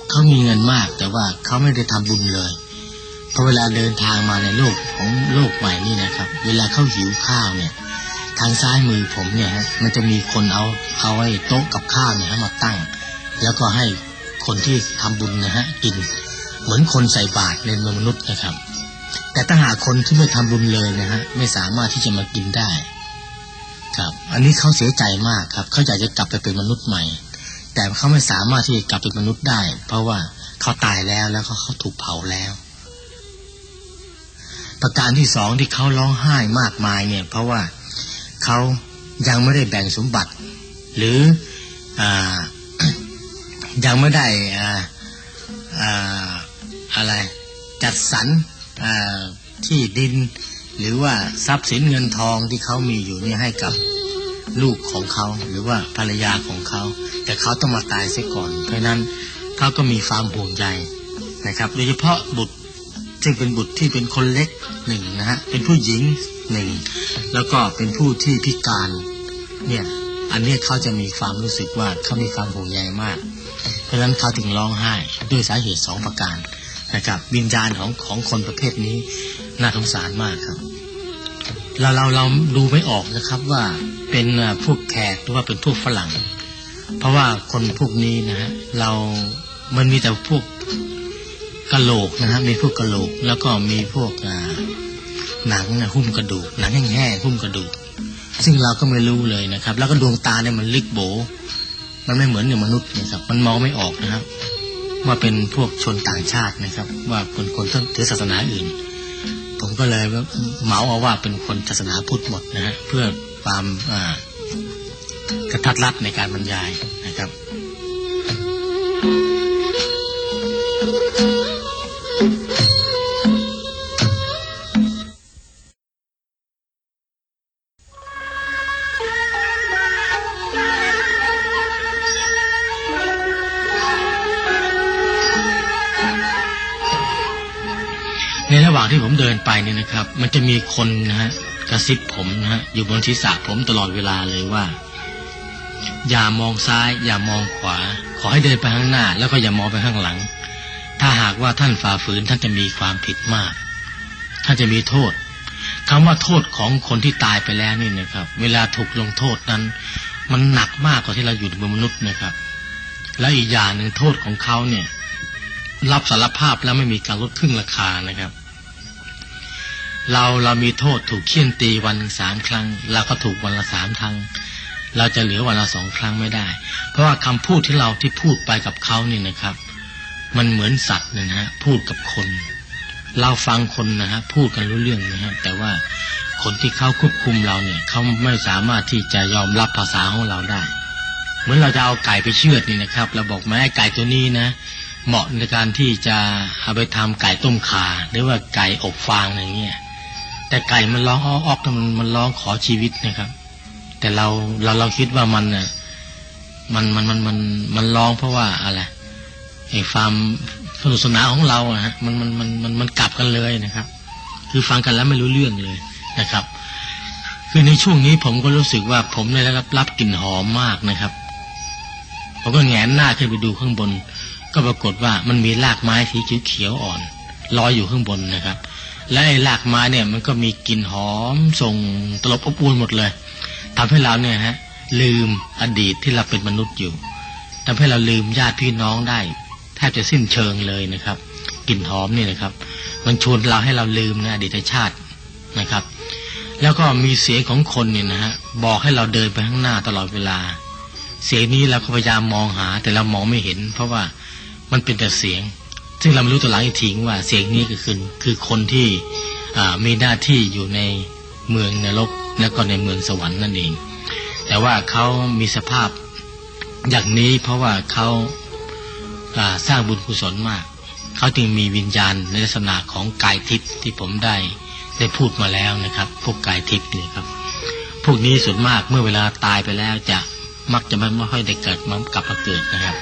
เขามีเงินมากแต่ว่าเขาไม่ได้ทำบุญเลย พอเวลาเดินทางมาในโลกของโลกใหม่นี่นะครับ เวลาเข้าหิวข้าวเนี่ย ทางซ้ายมือผมเนี่ยฮะมันจะมีคนเอาเอาไอ้โต๊ะกับข้าวเนี่ยมาตั้ง แล้วก็ให้คนที่ทำบุญนะฮะกิน เหมือนคนใส่บาตรในมนุษย์นะครับ แต่ถ้าหากคนที่ไม่ทำบุญเลยนะฮะไม่สามารถที่จะมากินได้ ครับ อันนี้เขาเสียใจมากครับ เขาอยากจะกลับไปเป็นมนุษย์ใหม่ แต่เขาไม่สามารถที่จะกลับเป็นมนุษย์ได้ เพราะว่าเขาตายแล้วแล้วเขาถูกเผาแล้ว ประการที่สองที่เขาร้องไห้มากมายเนี่ย เพราะว่าเขายังไม่ได้แบ่งสมบัติ หรืออยังไม่ได้อะไรจัดสรรที่ดิน หรือว่าทรัพย์สินเงินทองที่เขามีอยู่นี่ให้กับลูกของเขา หรือว่าภรรยาของเขา แต่เขาต้องมาตายเสียก่อน เพราะนั้นเขาก็มีความห่วงใยนะครับ โดยเฉพาะบุตร ซึ่งเป็นบุตรที่เป็นคนเล็กหนึ่งนะฮะเป็นผู้หญิงหนึ่งแล้วก็เป็นผู้ที่พิการเนี่ยอันนี้เขาจะมีความรู้สึกว่าเขามีความห่วงใยมาก เพราะฉะนั้นเขาถึงร้องไห้ด้วยสาเหตุสองประการนะครับวิญญาณของของคนประเภทนี้น่าสงสารมากครับเราเราเราดูไม่ออกนะครับว่าเป็นพวกแขกหรือว่าเป็นพวกฝรั่ง เพราะว่าคนพวกนี้นะฮะเรามันมีแต่พวก กะโหลกนะฮะมีพวกกะโหลก แล้วก็มีพวกหนังนะหุ้มกระดูกหนังแห้งๆหุ้มกระดูก ซึ่งเราก็ไม่รู้เลยนะครับ แล้วก็ดวงตาเนี่ยมันลิกโบ มันไม่เหมือนอย่างมนุษย์นะครับ มันมองไม่ออกนะครับ ว่าเป็นพวกชนต่างชาตินะครับ ว่าคนคนถือศาสนาอื่น ผมก็เลยเหมาเอาว่าเป็นคนศาสนาพุทธหมดนะฮะเพื่อความกระทัดรัดในการบรรยายนะครับาง มันจะมีคนนะฮะกระซิบผมนะฮะอยู่บนศีรษะผมตลอดเวลาเลยว่า อย่ามองซ้าย อย่ามองขวา ขอให้เดินไปข้างหน้า แล้วก็อย่ามองไปข้างหลัง ถ้าหากว่าท่านฝ่าฝืนท่านจะมีความผิดมาก ท่านจะมีโทษคำว่าโทษของคนที่ตายไปแล้วนี่นะครับ เวลาถูกลงโทษนั้น มันหนักมากกว่าที่เราอยู่บนมนุษย์นะครับ แล้วอีกอย่างหนึ่งโทษของเขาเนี่ย รับสารภาพแล้วไม่มีการลดครึ่งราคานะครับ เราเรามีโทษถูกเคี่ยนตีวันสามครั้งเราก็ถูกวันละสามครั้ง เราจะเหลือวันละสองครั้งไม่ได้ เพราะว่าคำพูดที่เราที่พูดไปกับเขาเนี่ยนะครับ มันเหมือนสัตว์นะฮะพูดกับคน เราฟังคนนะฮะพูดกันรู้เรื่องนะฮะแต่ว่าคนที่เขาควบคุมเราเนี่ยเขาไม่สามารถที่จะยอมรับภาษาของเราได้ เหมือนเราจะเอาไก่ไปเชือดนี่นะครับเราบอกแม้ไก่ตัวนี้นะเหมาะในการที่จะเอาไปทำไก่ต้มขาหรือว่าไก่อบฟางอย่างเงี้ย แต่ไก่มันร้องอ้อออกมันมันร้องขอชีวิตนะครับ แต่เราเราเราคิดว่ามันเนี่ยมันมันมันมันมันร้องเพราะว่าอะไรไอ้ความสนุกสนานของเราอะฮะมันมันมันมันมันกลับกันเลยนะครับ คือฟังกันแล้วไม่รู้เรื่องเลยนะครับ คือในช่วงนี้ผมก็รู้สึกว่าผมได้รับรับกลิ่นหอมมากนะครับผมก็แงนหน้าขึ้นไปดูข้างบน ก็ปรากฏว่ามันมีรากไม้สีเขียวอ่อนลอยอยู่ข้างบนนะครับ และไอ้รากไม้เนี่ยมันก็มีกลิ่นหอมส่งตลบอบอวนหมดเลยทำให้เราเนี่ยฮะลืมอดีตที่เราเป็นมนุษย์อยู่ทำให้เราลืมญาติพี่น้องได้แทบจะสิ้นเชิงเลยนะครับกลิ่นหอมนี่นะครับ มันชวนเราให้เราลืมนะอดีตชาตินะครับ แล้วก็มีเสียงของคนเนี่ยนะฮะบอกให้เราเดินไปข้างหน้าตลอดเวลา เสียงนี้เราก็พยายามมองหา แต่เรามองไม่เห็น เพราะว่ามันเป็นแต่เสียง ซึ่งเราไม่รู้ตัวหลังอีกทีว่าเสียงนี้ก็คือคือคนที่มีหน้าที่อยู่ในเมืองนรกและก็ในเมืองสวรรค์นั่นเอง แต่ว่าเขามีสภาพอย่างนี้เพราะว่าเขาสร้างบุญกุศลมาก เขาจึงมีวิญญาณในลักษณะของกายทิพย์ที่ผมได้ได้พูดมาแล้วนะครับ พวกกายทิพย์นี่ครับ พวกนี้ส่วนมากเมื่อเวลาตายไปแล้วจะมักจะไม่ค่อยได้เกิดมากลับมาเกิดนะครับ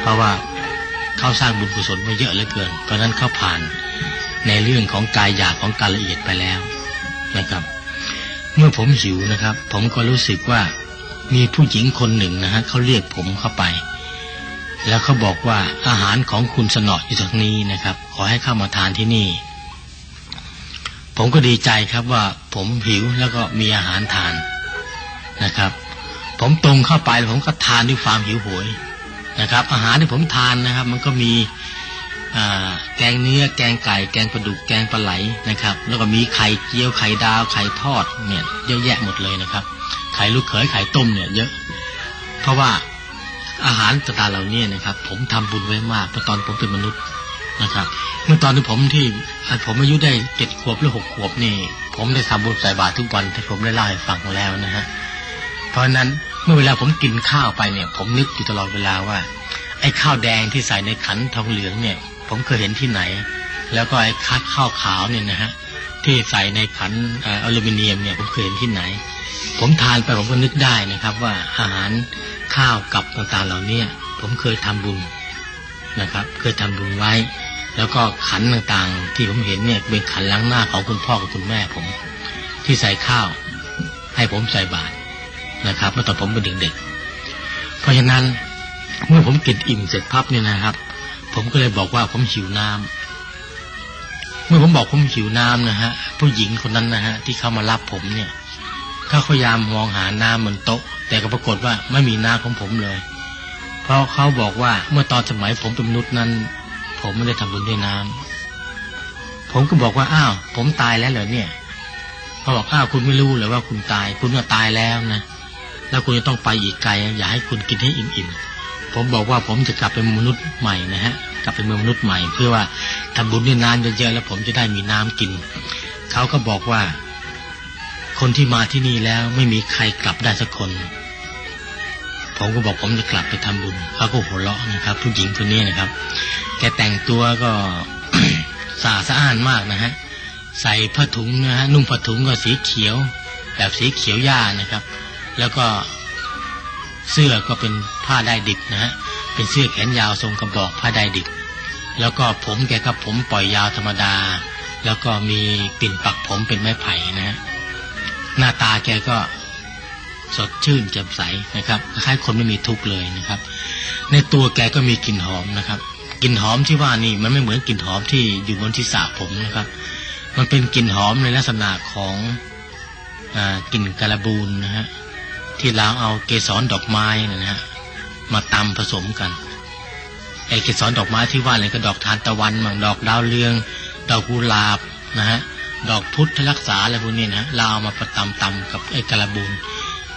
เพราะว่า เขาสร้างบุญกุศลมาเยอะเหลือเกิน เพราะนั้นเขาผ่านในเรื่องของกายหยาบของการละเอียดไปแล้วนะครับ เมื่อผมหิวนะครับ ผมก็รู้สึกว่ามีผู้หญิงคนหนึ่งนะฮะเขาเรียกผมเข้าไป แล้วเขาบอกว่าอาหารของคุณสนออยู่ตรงนี้นะครับ ขอให้เข้ามาทานที่นี่ ผมก็ดีใจครับว่าผมหิวแล้วก็มีอาหารทานนะครับ ผมตรงเข้าไปผมก็ทานด้วยความหิวโหย นะครับ อาหารที่ผมทานนะครับ มันก็มีแกงเนื้อแกงไก่ แกงปลาดุกแกงปลาไหลนะครับ แล้วก็มีไข่เจียวไข่ดาวไข่ทอดเนี่ยเยอะแยะหมดเลยนะครับ ไข่ลูกเขยไข่ต้มเนี่ยเยอะ เพราะว่าอาหารต่างๆเหล่านี้นะครับ ผมทำบุญไว้มากเมื่อตอนผมเป็นมนุษย์นะครับ เมื่อตอนที่ผมที่ผมอายุได้เจ็ดขวบหรือหกขวบนี่ ผมได้ทำบุญใส่บาตรทุกวันที่ผมได้เล่าให้ฟังแล้วนะฮะเพราะนั้น เมื่อเวลาผมกินข้าวไปเนี่ย ผมนึกอยู่ตลอดเวลาว่า ไอ้ข้าวแดงที่ใส่ในขันทองเหลืองเนี่ย ผมเคยเห็นที่ไหน แล้วก็ไอ้คัดข้าวขาวเนี่ยนะฮะที่ใส่ในขันอลูมิเนียมเนี่ยผมเคยเห็นที่ไหน ผมทานไปผมก็นึกได้นะครับ ว่าอาหารข้าวกับต่างๆเหล่านี้ผมเคยทำบุญนะครับ เคยทำบุญไว้ แล้วก็ขันต่างๆ ที่ผมเห็นเนี่ยเป็นขันล้างหน้าของคุณพ่อกับคุณแม่ผม ที่ใส่ข้าว ให้ผมใส่บาตร นะครับ เมื่อตอนผมเป็นเด็กๆเพราะฉะนั้นเมื่อผมกินอิ่มเสร็จพับเนี่ยนะครับ ผมก็เลยบอกว่าผมหิวน้ำเมื่อผมบอกผมหิวน้ำนะฮะผู้หญิงคนนั้นนะฮะที่เข้ามารับผมเนี่ยเขาพยายามมองหาน้ำบนโต๊ะ แต่ก็ปรากฏว่าไม่มีน้ำของผมเลย เพราะเขาบอกว่าเมื่อตอนสมัยผมเป็นมนุษย์นั้น ผมไม่ได้ทำบุญด้วยน้ำผมก็บอกว่าอ้าวผมตายแล้วเหรอเนี่ยเขาบอกอ้าวคุณไม่รู้เลยว่าคุณตาย คุณก็ตายแล้วนะ แล้วคุณจะต้องไปอีกไกล อย่าให้คุณกินให้อิ่มๆผมบอกว่าผมจะกลับเป็นมนุษย์ใหม่นะฮะกลับเป็นมนุษย์ใหม่ เพื่อว่าทำบุญด้นานเยอะๆแล้วผมจะได้มีน้ำกิน เขาก็บอกว่า คนที่มาที่นี่แล้วไม่มีใครกลับได้สักคน ผมก็บอกผมจะกลับไปทำบุญเขาก็หัวเราะนะครับ ผู้หญิงคนนี้นะครับ แกแต่งตัวก็สะอาดสะอ้านมากนะฮะใส่ผ้าถุงนะฮะนุ่งผ้าถุงก็สีเขียว แบบสีเขียวหญ้านะครับ แล้วก็เสื้อก็เป็นผ้าได้ดิบนะฮะเป็นเสื้อแขนยาวทรงกระบอกผ้าได้ดิบ แล้วก็ผมแกก็ผมปล่อยยาวธรรมดา แล้วก็มีปิ่นปักผมเป็นไม้ไผ่นะฮะหน้าตาแกก็สดชื่นแจ่มใสนะครับคล้ายคนไม่มีทุกข์เลยนะครับ ในตัวแกก็มีกลิ่นหอมนะครับกลิ่นหอมที่ว่านี่มันไม่เหมือนกลิ่นหอมที่อยู่บนที่สาผมนะครับ มันเป็นกลิ่นหอมในลักษณะของอกลิ่นกระบูนนะฮะ ที่เราเอาเกสรดอกไม้นะฮะมาตำผสมกันไอเกสรดอกไม้ที่ว่าอะไรก็ดอกทานตะวันมั่งดอกดาวเรือง ดอกกุหลาบนะฮะดอกพุทธรักษาอะไรพวกนี้นะเราเอามาประตำตำกับไอกระบุน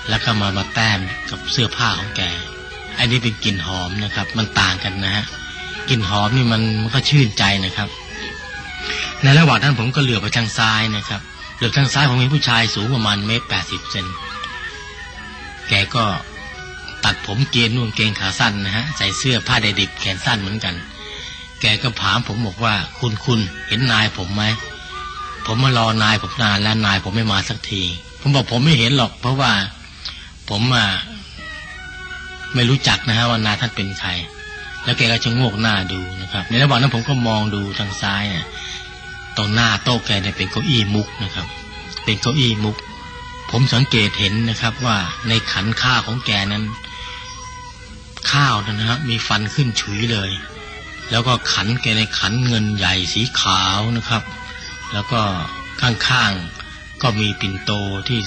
แล้วก็มามาแต้มกับเสื้อผ้าของแกไอ้นี่เป็นกลิ่นหอมนะครับ มันต่างกันนะฮะกลิ่นหอมนี่มันมันก็ชื่นใจนะครับ ในระหว่างนั้นผมก็เหลือไปทางซ้ายนะครับเหลือทางซ้ายผมเห็นผู้ชายสูงประมาณเมตรแปดสิบเซน แกก็ตัดผมเกณฑ์นุ่งเกงขาสั้นนะฮะใส่เสื้อผ้าไดดิบแขนสั้นเหมือนกัน แกก็ถามผมบอกว่าคุณคุณเห็นนายผมไหมผมมารอนายผมนานแล้วนายผมไม่มาสักที ผมบอกผมไม่เห็นหรอก เพราะว่าผมอะไม่รู้จักนะฮะว่านายท่านเป็นใคร แล้วแกก็ชะงกหน้าดูนะครับ ในระหว่างนั้นผมก็มองดูทางซ้ายอะตรงหน้าโต๊ะแกเนี่ยเป็นเก้าอี้มุกนะครับ เป็นเก้าอี้มุก ผมสังเกตเห็นนะครับว่าในขันข้าวของแกนั้น ข้าวนะฮะมีฟันขึ้นฉุยเลย แล้วก็ขันแกในขันเงินใหญ่สีขาวนะครับ แล้วก็ข้างๆก็มีปิ่นโตที่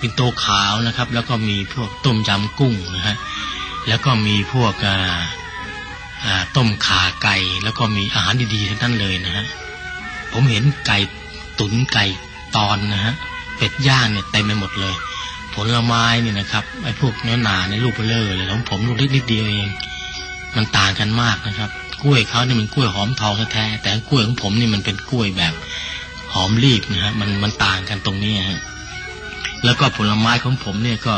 ปิ่นโตขาวนะครับ แล้วก็มีพวกต้มยำกุ้งนะฮะแล้วก็มีพวกต้มขาไก่แล้วก็มีอาหารดีๆทั้งนั้นเลยนะฮะผมเห็นไก่ตุ๋นไก่ตอนนะฮะ เป็ดย่างเนี่ยเต็มไปหมดเลย ผลไม้เนี่ยนะครับไอ้พวกเนื้อหนาในลูกเบลเลอร์เลยของผมลูกเล็กนิดเดียวเอง มันต่างกันมากนะครับ กล้วยเขาเนี่ยมันกล้วยหอมทองแท้แต่กล้วยของผมนี่มันเป็นกล้วยแบบหอมรีบนะฮะมันมันต่างกันตรงนี้ฮะแล้วก็ผลไม้ของผมเนี่ยก็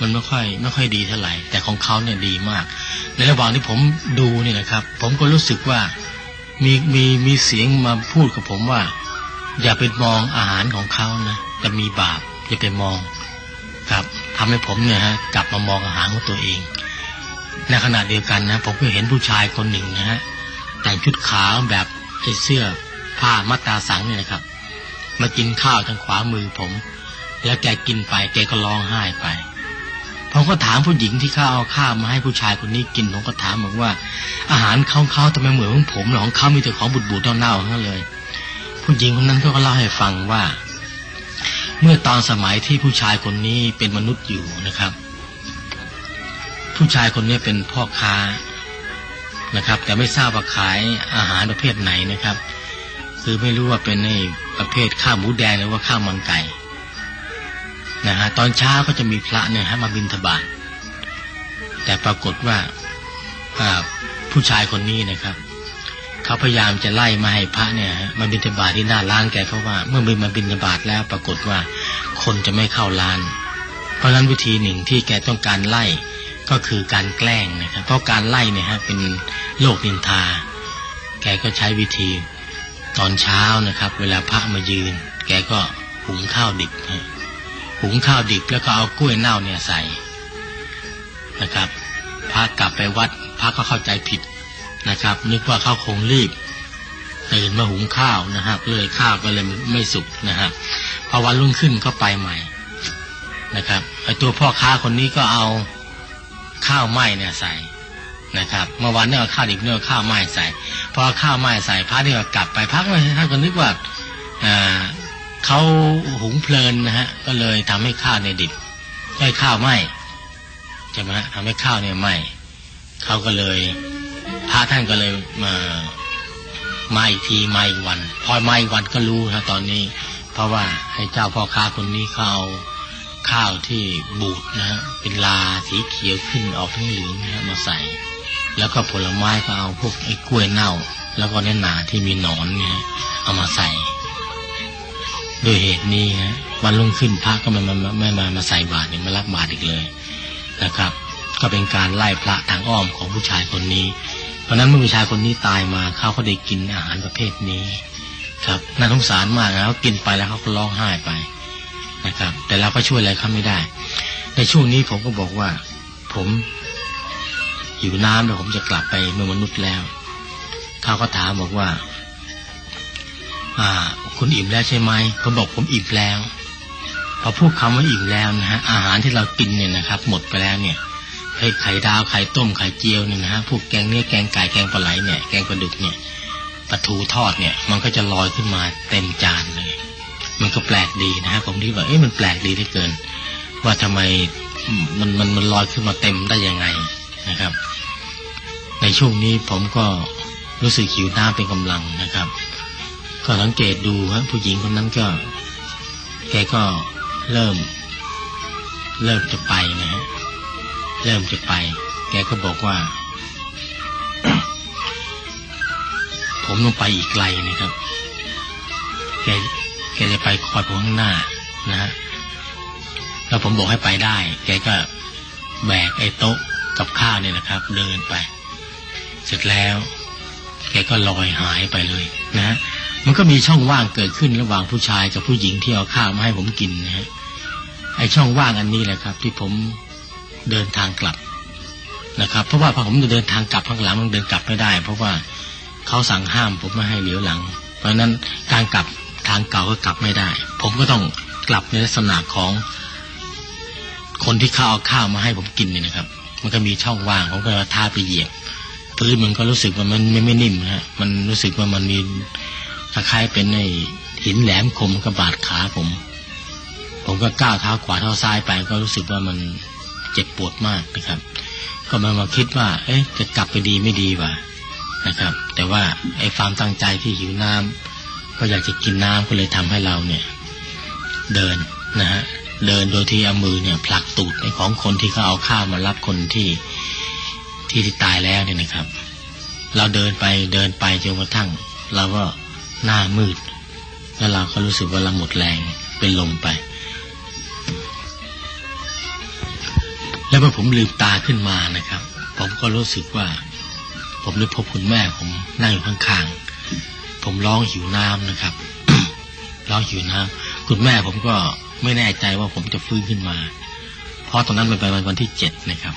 มันไม่ค่อยไม่ค่อยดีเท่าไหร่ แต่ของเขาเนี่ยดีมาก ในระหว่างที่ผมดูเนี่ยนะครับ ผมก็รู้สึกว่ามีมีมีเสียงมาพูดกับผมว่า อย่าไปมองอาหารของเขานะ จะมีบาปอย่าไปมองครับทำให้ผมเนี่ยฮะกลับมามองอาหารของตัวเองในขณะเดียวกันนะ ผมก็เห็นผู้ชายคนหนึ่งนะฮะแต่งชุดขาวแบบไอ้เสื้อผ้ามัดตาสังเนี่ยนะครับ มากินข้าวทางขวามือผม แล้วแกกินไปแกก็ร้องไห้ไปผมก็ถามผู้หญิงที่เขาเอาข้าวมาให้ผู้ชายคนนี้กินผมก็ถามบอกว่า อาหารเขาเขาทำไมเหมือนของผมหรอของเขามีแต่ของบูดบูดเน่าๆทั้งนั้นเลย ผู้หญิงคนนั้นก็เล่าให้ฟังว่า เมื่อตอนสมัยที่ผู้ชายคนนี้เป็นมนุษย์อยู่นะครับ ผู้ชายคนนี้เป็นพ่อค้านะครับ แต่ไม่ทราบว่าขายอาหารประเภทไหนนะครับ คือไม่รู้ว่าเป็นในประเภทข้าวหมูแดงหรือว่าข้าวมันไก่นะฮะตอนเช้าก็จะมีพระเนี่ยฮะมาบิณฑบาตแต่ปรากฏว่าผู้ชายคนนี้นะครับ เขาพยายามจะไล่มาให้พระเนี่ยฮะมาบิณฑบาตที่หน้าร้านแกเพราะว่า เมื่อมาบิณฑบาตแล้วปรากฏว่า คนจะไม่เข้าร้าน เพราะฉะนั้นวิธีหนึ่งที่แกต้องการไล่ก็คือการแกล้งนะครับ เพราะการไล่เนี่ยฮะเป็นโลกนินทา แกก็ใช้วิธี ตอนเช้านะครับ เวลาพระมายืน แกก็หุงข้าวดิบหุงข้าวดิบแล้วก็เอากล้วยเน่าเนี่ยใส่นะครับพระกลับไปวัดพระก็เข้าใจผิด นะครับ นึกว่าเขาคงรีบตื่นมาหุงข้าวนะครับเลยข้าวก็เลยไม่สุกนะครับพอวันรุ่งขึ้นก็ไปใหม่นะครับไอตัวพ่อค้าคนนี้ก็เอาข้าวไหม้เนี่ยใส่นะครับ เมื่อวันเนี่ยข้าวดิบเนี่ยข้าวไหม้ใส่ พอข้าวไหม้ใส่พระเนี่ยกลับไปพักเลยท่านก็นึกว่าอ่าเขาหุงเพลินนะฮะก็เลยทำให้ข้าวในดิบให้ข้าวไหมใช่ไหมฮะทำให้ข้าวเนี่ยไหมเขาก็เลย พระท่านก็เลยมามาอีกทีมาอีกวัน พอมาอีกวันก็รู้นะตอนนี้ เพราะว่าให้เจ้าพ่อค้าคนนี้เขาเอาข้าวที่บูดนะฮะเป็นลาสีเขียวขึ้นออกทั้งเหลืองนะมาใส่ แล้วก็ผลไม้ก็เอาพวกไอ้กล้วยเน่า แล้วก็เนื้อหนาที่มีหนอนเนี่ยเอามาใส่ด้วยเหตุนี้ฮะวันรุ่งขึ้นพระก็ไม่มาไม่มามาใส่บาตรเนี่ยมารับบาตรอีกเลยนะครับ ก็เป็นการไล่พระทางอ้อมของผู้ชายคนนี้ ราะนั้นเมื่อผู้ชายคนนี้ตายมาเขาก็ได้กินอาหารประเภทนี้ ครับน่าสงสารมากนะเขากินไปแล้วเขาก็ร้องไห้ไปนะครับ แต่เราก็ช่วยอะไรเขาไม่ได้ ในช่วงนี้ผมก็บอกว่า ผมหิวน้ำแล้วผมจะกลับไปเมืองมนุษย์แล้วเขาก็ถามบอกว่า อ่า คุณอิ่มแล้วใช่ไหมผมบอกผมอิ่มแล้วพอพูดคำว่าอิ่มแล้วนะฮะอาหารที่เรากินเนี่ยนะครับ หมดไปแล้วเนี่ย ไข่ดาวไข่ต้มไข่เจียวเนี่ยนะฮะพวกแกงเนื้อแกงไก่แกงปลาไหลเนี่ยแกงปลาดุกเนี่ยปลาทูทอดเนี่ย มันก็จะลอยขึ้นมาเต็มจานเลย มันก็แปลกดีนะฮะผมที่ว่าเอ๊ะมันแปลกดีเหลือเกิน ว่าทำไมมันมันมันลอยขึ้นมาเต็มได้ยังไงนะครับ ในช่วงนี้ผมก็รู้สึกหิวน้ำเป็นกำลังนะครับ ก็สังเกตดูฮะผู้หญิงคนนั้นก็ แกก็เริ่ม เริ่มจะไปนะฮะ เริ่มจะไป แกก็บอกว่า ผมต้องไปอีกไกลนะครับ แกแกจะไปคอยผมข้างหน้านะฮะแล้วผมบอกให้ไปได้ แกก็แบกไอ้โต๊ะกับข้าวเนี่ยนะครับ เดินไป เสร็จแล้ว แกก็ลอยหายไปเลยนะฮะมันก็มีช่องว่างเกิดขึ้นระหว่างผู้ชายกับผู้หญิงที่เอาข้าวมาให้ผมกินนะฮะไอช่องว่างอันนี้แหละครับ ที่ผม เดินทางกลับนะครับ เพราะว่าพอผมจะเดินทางกลับข้างหลังมันเดินกลับไม่ได้ เพราะว่าเขาสั่งห้ามผมไม่ให้เหลียวหลัง เพราะนั้นการกลับทางเก่าก็กลับไม่ได้ ผมก็ต้องกลับในลักษณะของคนที่เขาเอาข้าวมาให้ผมกินเนี่ยนะครับ มันก็มีช่องว่างผมก็ท้าไปเหยียบพื้นมันก็รู้สึกว่ามันไม่ไม่นิ่มฮะมันรู้สึกว่ามันมีคล้ายๆเป็นไอ้หินแหลมคมกับบาดขาผม ผมก็ก้าวเท้าขวาเท้าซ้ายไป ก็รู้สึกว่ามัน เจ็บปวดมากนะครับ ก็มามาคิดว่า เอ๊ะจะกลับไปดีไม่ดีวะนะครับ แต่ว่าไอ้ความตั้งใจที่หิวน้ำก็อยากจะกินน้ำก็เลยทำให้เราเนี่ย เดินนะฮะเดินโดยที่เอามือเนี่ยผลักตูดของคนที่เขาเอาข้าวมารับคนที่ที่ที่ตายแล้วเนี่ยนะครับ เราเดินไปเดินไปจนกระทั่งเราก็หน้ามืด แล้วเราก็รู้สึกว่าเราหมดแรงเป็นลมไป แล้วเมื่อผมลืมตาขึ้นมานะครับ ผมก็รู้สึกว่า ผมได้พบคุณแม่ผมนั่งอยู่ข้างๆ ผมร้องหิวน้ำนะครับ ร้องหิวน้ำคุณแม่ผมก็ไม่แน่ใจว่าผมจะฟื้นขึ้นมา เพราะตอนนั้นมันเป็นวันที่เจ็ดนะครับ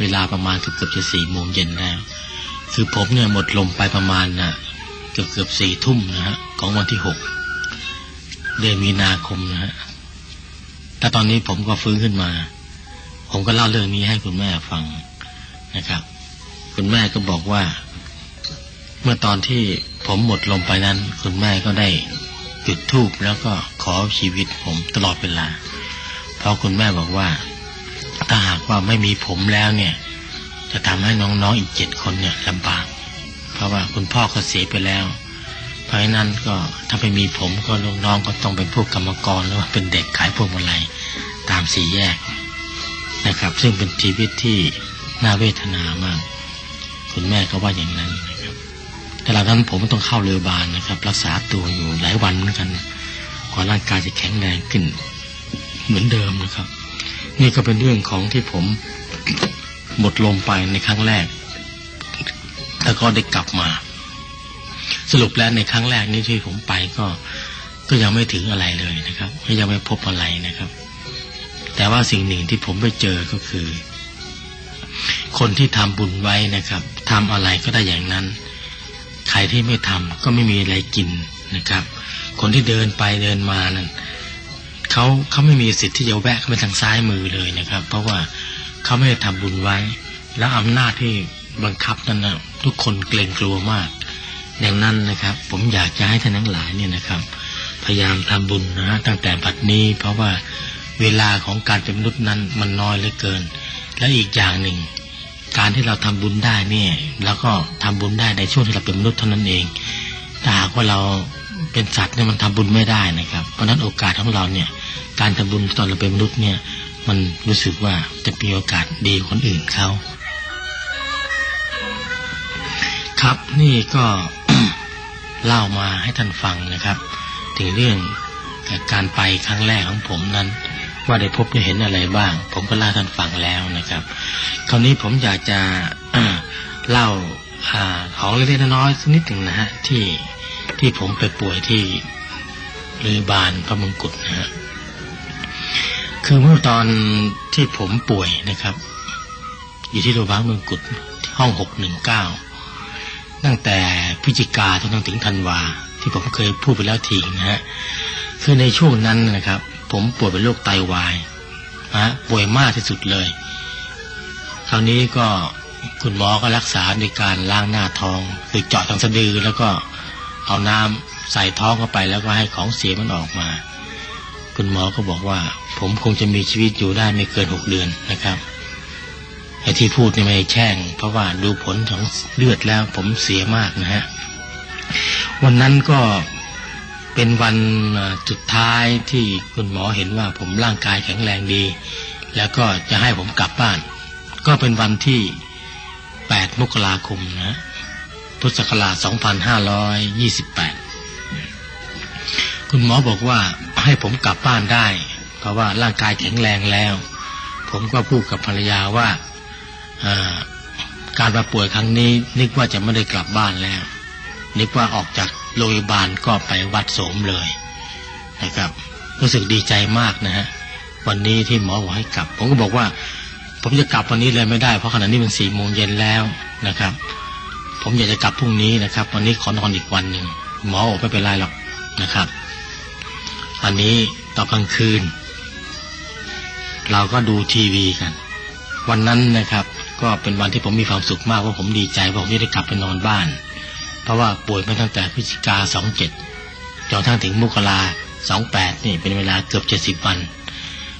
เวลาประมาณเกือบเกือบจะสี่โมงเย็นแล้ว คือผมเนี่ยหมดลมไปประมาณน่ะเกือบเกือบสี่ทุ่มนะฮะของวันที่หกเดือนมีนาคมนะฮะแต่ตอนนี้ผมก็ฟื้นขึ้นมา ผมก็เล่าเรื่องนี้ให้คุณแม่ฟังนะครับ คุณแม่ก็บอกว่า เมื่อตอนที่ผมหมดลมไปนั้น คุณแม่ก็ได้จุดธูปแล้วก็ขอชีวิตผมตลอดเวลา เพราะคุณแม่บอกว่า ถ้าหากว่าไม่มีผมแล้วเนี่ย จะทำให้น้องๆอีกเจ็ดคนเนี่ยลำบาก เพราะว่าคุณพ่อก็เสียไปแล้ว เพราะฉะนั้นก็ถ้าไม่มีผมก็น้องๆก็ต้องเป็นพวกกรรมกรหรือว่าเป็นเด็กขายพวกมาลัยตามสี่แยก นะครับ ซึ่งเป็นชีวิตที่น่าเวทนามาก คุณแม่ก็ว่าอย่างนั้นนะครับแต่หลังนั้นผมต้องเข้าเรือบานนะครับ รักษาตัวอยู่หลายวันเหมือนกันกว่าร่างกายจะแข็งแรงขึ้น เหมือนเดิมนะครับ นี่ก็เป็นเรื่องของที่ผมหมดลมไปในครั้งแรก แล้วก็ได้กลับมา สรุปแล้วในครั้งแรกนี้ที่ผมไปก็ก็ยังไม่ถึงอะไรเลยนะครับยังไม่พบอะไรนะครับ แต่ว่าสิ่งหนึ่งที่ผมไปเจอก็คือ คนที่ทำบุญไว้นะครับทำอะไรก็ได้อย่างนั้น ใครที่ไม่ทำก็ไม่มีอะไรกินนะครับ คนที่เดินไปเดินมานั้นเขาเขาไม่มีสิทธิ์ที่จะแวะเข้าไปทางซ้ายมือเลยนะครับ เพราะว่าเขาไม่ได้ทำบุญไว้ แล้วอำนาจที่บังคับนั้นนะทุกคนเกรงกลัวมากดังนั้นนะครับ ผมอยากจะให้ท่านทั้งหลายเนี่ยนะครับ พยายามทำบุญนะฮะตั้งแต่บัดนี้ เพราะว่า เวลาของการเป็นมนุษย์นั้นมันน้อยเหลือเกิน และอีกอย่างหนึ่ง การที่เราทำบุญได้เนี่ยเราก็ทำบุญได้ในช่วงที่เราเป็นมนุษย์เท่านั้นเองถ้าหากว่าเราเป็นสัตว์เนี่ยมันทำบุญไม่ได้นะครับ เพราะนั้นโอกาสของเราเนี่ย การทำบุญตอนเราเป็นมนุษย์เนี่ย มันรู้สึกว่าจะมีโอกาสดีคนอื่นเขาครับนี่ก็เล่ามาให้ท่านฟังนะครับ ถึงเรื่องการไปครั้งแรกของผมนั้น ว่าได้พบได้เห็นอะไรบ้าง ผมก็เล่าท่านฟังแล้วนะครับ คราวนี้ผมอยากจะเล่าของเล็กๆน้อยๆสักนิดหนึ่งนะฮะที่ที่ผมไปป่วยที่ลือบานพระมงกุฎนะฮะคือเมื่อตอนที่ผมป่วยนะครับ อยู่ที่โรงพยาบาลมงกุฎห้องหกหนึ่งเก้าตั้งแต่พฤศจิกาจนถึงธันวาที่ผมเคยพูดไปแล้วทีนะฮะคือในช่วงนั้นนะครับ ผมป่วยเป็นโรคไตาวายนะป่วยมากที่สุดเลย คราวนี้ก็คุณหมอก็รักษาในการล้างหน้าท้องคือเจาะทางสะดือแล้วก็เอาน้ำใส่ท้องเข้าไปแล้วก็ให้ของเสียมันออกมา คุณหมอก็บอกว่า ผมคงจะมีชีวิตอยู่ได้ไม่เกินหกเดือนนะครับไอ้ที่พูดนี่ไม่แช่ง เพราะว่าดูผลของเลือดแล้วผมเสียมากนะฮะวันนั้นก็ เป็นวันจุดท้ายที่คุณหมอเห็นว่าผมร่างกายแข็งแรงดี แล้วก็จะให้ผมกลับบ้าน ก็เป็นวันที่ 8 มกราคมนะฮะพุทธศักราช 2528 คุณหมอบอกว่าให้ผมกลับบ้านได้ เพราะว่าร่างกายแข็งแรงแล้ว ผมก็พูดกับภรรยาว่า การมาป่วยครั้งนี้นึกว่าจะไม่ได้กลับบ้านแล้ว นึกว่าออกจากโรงพยาบาลก็ไปวัดโสมเลยนะครับ รู้สึกดีใจมากนะฮะวันนี้ที่หมอบอกให้กลับ ผมก็บอกว่า ผมจะกลับวันนี้เลยไม่ได้เพราะขณะนี้มันสี่โมงเย็นแล้วนะครับ ผมอยากจะกลับพรุ่งนี้นะครับ วันนี้ขอนอนอีกวันหนึ่งหมอบอกไม่เป็นไรหรอกนะครับ อันนี้ตอนกลางคืน เราก็ดูทีวีกัน วันนั้นนะครับ ก็เป็นวันที่ผมมีความสุขมากว่าะผมดีใจว่าผมได้กลับไปนอนบ้าน ราะว่าป่วยมาตั้งแต่พฤศจิกาสองเจ็ดจนทั้งถึงมกราสองแปดนี่เป็นเวลาเกือบเจ็ดสิบวัน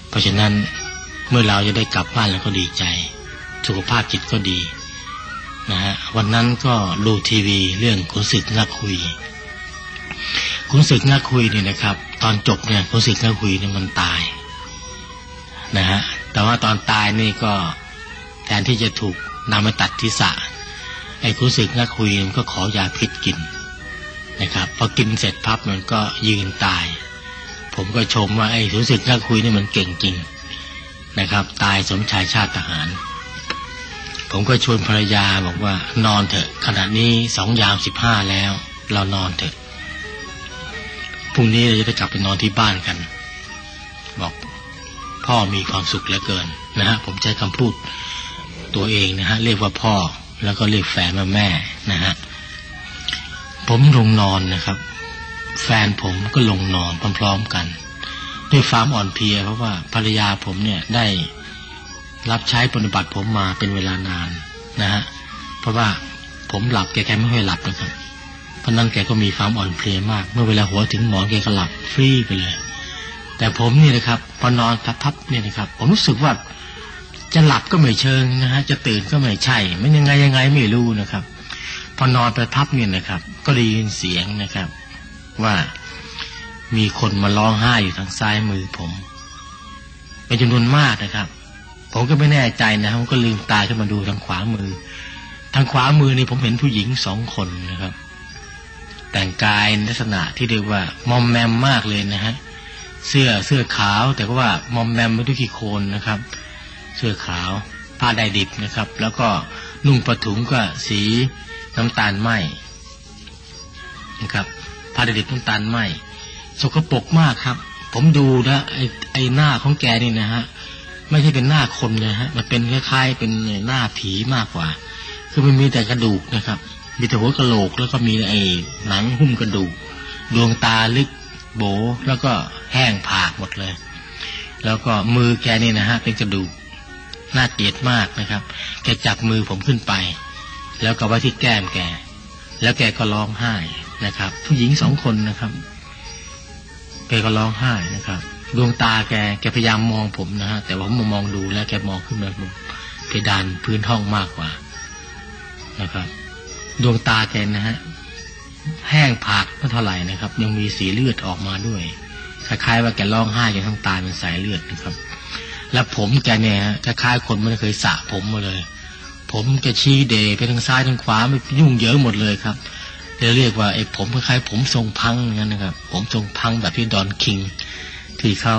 เพราะฉะนั้นเมื่อเราจะได้กลับบ้านแล้วก็ดีใจ สุขภาพจิตก็ดีนะฮะวันนั้นก็ดูทีวีเรื่องขุนศึกนักคุยขุนศึกนักคุยเนี่ยนะครับ ตอนจบเนี่ยขุนศึกนักคุยเนี่ยมันตายนะฮะแต่ว่าตอนตายนี่ก็แทนที่จะถูกนำไปตัดทิศะ ไอ้ขุนศึกนักคุยมันก็ขอยาพิษกินนะครับพอกินเสร็จพับมันก็ยืนตาย ผมก็ชมว่าไอ้ขุนศึกนักคุยนี่มันเก่งจริงนะครับ ตายสมชายชาติทหาร ผมก็ชวนภรรยาบอกว่านอนเถอะ ขณะนี้สองยามสิบห้าแล้ว เรานอนเถอะพรุ่งนี้เราจะได้กลับไปนอนที่บ้านกัน บอกพ่อมีความสุขเหลือเกินนะฮะผมใช้คำพูดตัวเองนะฮะเรียกว่าพ่อ แล้วก็เรียกแฟนว่าแม่นะฮะผมลงนอนนะครับ แฟนผมก็ลงนอนพร้อมๆกัน ด้วยความอ่อนเพลีย เพราะว่าภรรยาผมเนี่ยได้รับใช้ปฏิบัติผมมาเป็นเวลานานนะฮะเพราะว่าผมหลับแกแกไม่ค่อยหลับนะครับเพราะนั้นแกก็มีความอ่อนเพลียมาก เมื่อเวลาหัวถึงหมอนแกก็หลับฟรีไปเลย แต่ผมนี่นะครับพอนอนทับๆเนี่ยนะครับ ผมรู้สึกว่า จะหลับก็ไม่เชิงนะฮะจะตื่นก็ไม่ใช่ไม่ยังไงยังไงไม่รู้นะครับ พอนอนไปทับเนี่ยนะครับ ก็ได้ยินเสียงนะครับ ว่ามีคนมาร้องไห้อยู่ทางซ้ายมือผมเป็นจำนวนมากนะครับ ผมก็ไม่แน่ใจนะผมก็ลืมตาขึ้นมาดูทางขวามือ ทางขวามือนี่ผมเห็นผู้หญิงสองคนนะครับ แต่งกายลักษณะที่เรียกว่ามอมแมมมากเลยนะฮะเสื้อเสื้อขาวแต่ก็ว่า มอมแมมไม่ด้วยขี้โคนนะครับ เสื้อขาวผ้าไดดิบนะครับ แล้วก็นุ่งปะถุงก็สีน้ำตาลไหมนะครับผ้าไดดิบน้ำตาลไหมสกปรกมากครับ ผมดูนะไอ้ไอ้หน้าของแกนี่นะฮะไม่ใช่เป็นหน้าคนเลยฮะมันเป็นคล้ายๆ เป็นหน้าผีมากกว่า คือมันมีแต่กระดูกนะครับ มีแต่หัวกระโหลกแล้วก็มีไอ้หนังหุ้มกระดูก ดวงตาลึกโบแล้วก็แห้งผากหมดเลย แล้วก็มือแกนี่นะฮะเป็นกระดูก น่าเกลียดมากนะครับ แกจับมือผมขึ้นไป แล้วก็ไว้ที่แก้มแก แล้วแกก็ร้องไห้นะครับ ผู้หญิงสองคนนะครับแกก็ร้องไห้นะครับดวงตาแกแกพยายามมองผมนะฮะแต่ว่าผมมองดูแล้วแกมองขึ้นมาบนเพดานพื้นห้องมากกว่านะครับ ดวงตาแกนะฮะแห้งผากไม่เท่าไหร่นะครับ ยังมีสีเลือดออกมาด้วยคล้ายๆว่าแกร้องไห้จนทั้งตาเป็นสายเลือดนะครับ แล้วผมแกเนี่ยคล้ายๆคนไม่เคยสระผมมาเลย ผมแกชี้เด่ไปทางซ้ายทางขวามันยุ่งเหยิงหมดเลยครับเรียกว่าไอ้ผมคล้ายๆผมทรงพังก์งั้นนะครับ ผมทรงพังก์แบบพี่ดอนคิง ที่เขา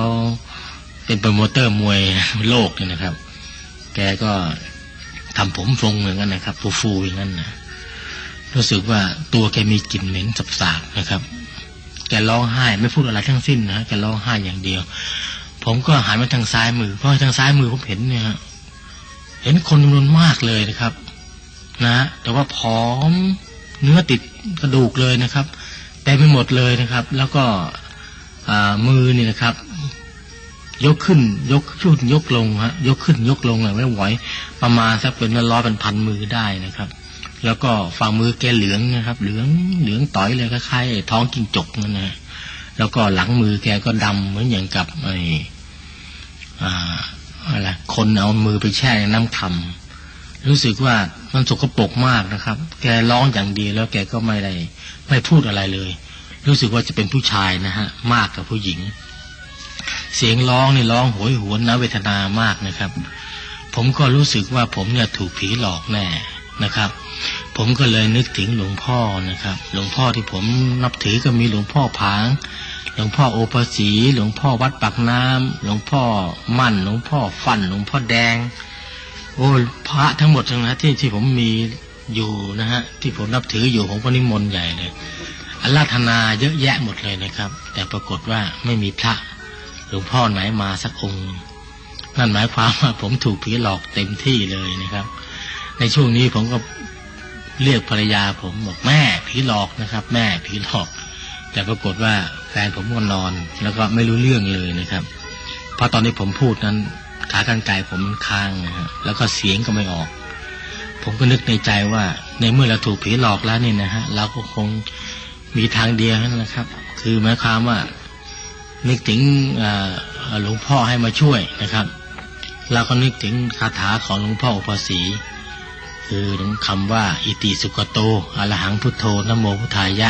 เป็นโปรโมเตอร์มวยโลกเนี่ยนะครับ แกก็ทำผมทรงเหมือนกันนะครับฟูๆอย่างนั้นนะรู้สึกว่าตัวแกมีกลิ่นเหม็นสาบๆนะครับ แกร้องไห้ไม่พูดอะไรทั้งสิ้นนะแกร้องไห้อย่างเดียว ผมก็หันมาทางซ้ายมือ เพราะทางซ้ายมือผมเห็นเนี่ยเห็นคนจำนวนมากเลยนะครับ นะ แต่ว่าผอมเนื้อติดกระดูกเลยนะครับเต็มไปหมดเลยนะครับ แล้วก็มือนี่นะครับ ยกขึ้น ยกขึ้นยกลงฮะยกขึ้นยกลงอะไม่ไหวประมาณสักเป็นร้อยเป็นพันมือได้นะครับ แล้วก็ฝ่ามือแกเหลืองนะครับ เหลืองเหลืองต่อยเลยคล้ายๆท้องกิ้งจกนั่นนะ แล้วก็หลังมือแกก็ดำเหมือนอย่างกับไอ้อะไรคนเอามือไปแช่น้ำคำรู้สึกว่ามันสกปรกมากนะครับ แกร้องอย่างดีแล้วแกก็ไม่ได้ไม่พูดอะไรเลย รู้สึกว่าจะเป็นผู้ชายนะฮะ มากกับผู้หญิง เสียงร้องนี่ร้องโหยหวนนะเวทนามากนะครับ ผมก็รู้สึกว่าผมเนี่ยถูกผีหลอกแน่นะครับ ผมก็เลยนึกถึงหลวงพ่อนะครับ หลวงพ่อที่ผมนับถือก็มีหลวงพ่อผาง หลวงพ่อโอภาสีหลวงพ่อวัดปากน้ำหลวงพ่อมั่น หลวงพ่อฟัน หลวงพ่อแดง โอ้พระทั้งหมดนะที่ที่ผมมีอยู่นะฮะที่ผมนับถืออยู่ผมก็นิมนต์ใหญ่เลยอาราธนาเยอะแยะหมดเลยนะครับ แต่ปรากฏว่าไม่มีพระหลวงพ่อไหนมาสักองค์ นั่นหมายความว่าผมถูกผีหลอกเต็มที่เลยนะครับ ในช่วงนี้ผมก็เรียกภรรยาผมบอกแม่ผีหลอกนะครับ แม่ผีหลอก แต่ปรากฏว่าแฟนผมก็นอน แล้วก็ไม่รู้เรื่องเลยนะครับเพราะตอนนี้ผมพูดนั้น ขากรรไกรผมมันค้างนะฮะแล้วก็เสียงก็ไม่ออก ผมก็นึกในใจว่า ในเมื่อเราถูกผีหลอกแล้วนี่นะฮะเราก็คงมีทางเดียวนั่นแหละครับ คือหมายความว่า นึกถึงหลวงพ่อให้มาช่วยนะครับเราก็นึกถึงคาถาของหลวงพ่ออุปสีคือคำว่า อิติสุกโตอรหังพุทโธนโมพุทธายะ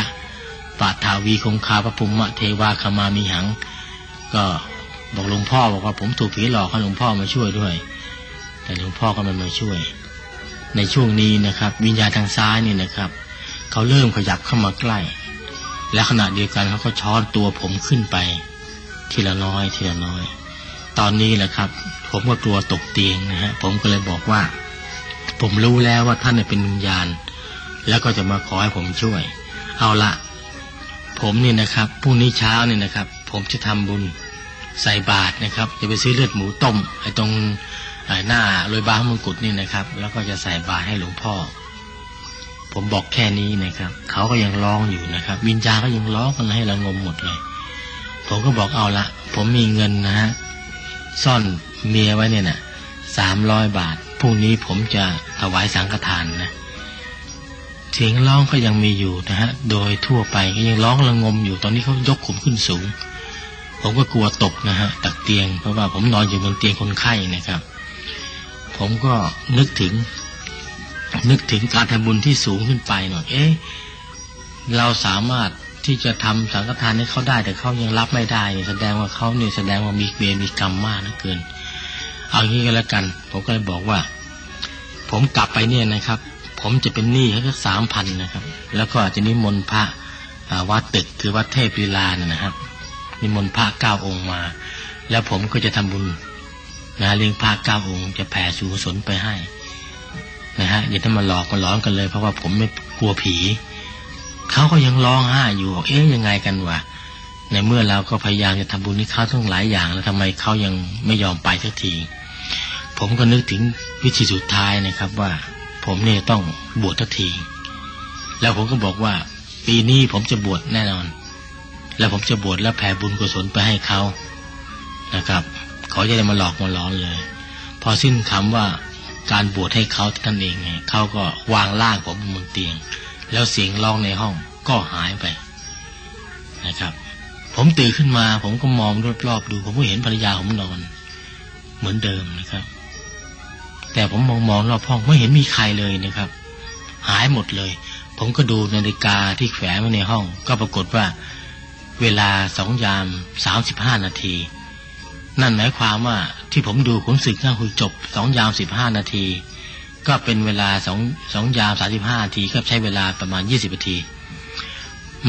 ปะทาวีคงคาพระภูมิเทวาคมามีหัง ก็บอกหลวงพ่อบอกว่าผมถูกผีหลอกให้หลวงพ่อมาช่วยด้วย แต่หลวงพ่อก็ไม่มาช่วย ในช่วงนี้นะครับ วิญญาณทางซ้ายนี่นะครับเขาเริ่มขยับเข้ามาใกล้ และขณะเดียวกันเขาก็ช้อนตัวผมขึ้นไป ทีละน้อยทีละน้อย ตอนนี้แหละครับ ผมก็กลัวตกเตียงนะฮะผมก็เลยบอกว่า ผมรู้แล้วว่าท่านเป็นวิญญาณ แล้วก็จะมาขอให้ผมช่วย เอาละ ผมนี่นะครับพรุ่งนี้เช้าเนี่ยนะครับ ผมจะทำบุญใส่บาตรนะครับ จะไปซื้อเลือดหมูต้มไอ้ตรงไอ้หน้าโรยบาร์มงกุฎนี่นะครับ แล้วก็จะใส่บาตรให้หลวงพ่อ ผมบอกแค่นี้นะครับ เขาก็ยังร้องอยู่นะครับ วิญญาก็ยังร้องกันให้เรางมหมดเลย ผมก็บอกเอาละ ผมมีเงินนะฮะซ่อนเมียไว้เนี่ยนะสามร้อยบาทพรุ่งนี้ผมจะถวายสังฆทานนะ เสียงร้องก็ยังมีอยู่นะฮะ โดยทั่วไปก็ยังร้องระงมอยู่ ตอนนี้เขายกผมขึ้นสูง ผมก็กลัวตกนะฮะตักเตียง เพราะว่าผมนอนอยู่บนเตียงคนไข้นะครับ ผมก็นึกถึง นึกถึงการทำบุญที่สูงขึ้นไปหน่อย เอ๊ะ เราสามารถที่จะทำสังฆทานให้เขาได้ แต่เขายังรับไม่ได้แสดงว่าเขาเนี่ยแสดงว่ามีเวรมีกรรมมากนะเกิน เอางี้ก็แล้วกัน ผมก็เลยบอกว่า ผมกลับไปเนี่ยนะครับ ผมจะเป็นหนี้เขาสามพันนะครับ แล้วก็อาจจะนิมนต์พระวัดตึกคือวัดเทพลีลาเนี่ยนะครับ นิมนต์พระเก้าองค์มา แล้วผมก็จะทำบุญนะเลี้ยงพระเก้าองค์จะแผ่สูกุศลไปให้นะฮะอย่าต้องมาหลอกมาหลอนกันเลย เพราะว่าผมไม่กลัวผีเขาก็ยังร้องไห้อยู่เอ๊ยยังไงกันวะในเมื่อเราก็พยายามจะทำบุญให้เขาทั้งหลายอย่าง แล้วทำไมเขายังไม่ยอมไปสักที ผมก็นึกถึงวิธีสุดท้ายนะครับว่า ผมเนี่ยต้องบวชทักที แล้วผมก็บอกว่า ปีนี้ผมจะบวชแน่นอน แล้วผมจะบวชแล้วแผ่บุญกุศลไปให้เขานะครับเขาจะได้มาหลอกมาหลอนเลย พอสิ้นคำว่าการบวชให้เขาท่านเองเขาก็วางร่างผมบนเตียง แล้วเสียงร้องในห้องก็หายไปนะครับ ผมตื่นขึ้นมา ผมก็มองรอบๆดู ผมก็เห็นภรรยาผมนอน เหมือนเดิมนะครับ แต่ผมมองมองรอบห้องไม่เห็นมีใครเลยนะครับ หายหมดเลย ผมก็ดูนาฬิกาที่แขวนไว้ในห้อง ก็ปรากฏว่า เวลาสองยามสามสิบห้านาที นั่นหมายความว่าที่ผมดูผมสึกหน้าคุยจบสองยามสิบห้านาที ก็เป็นเวลาสองสองยามสามสิบห้านาทีก็ใช้เวลาประมาณยี่สิบนาที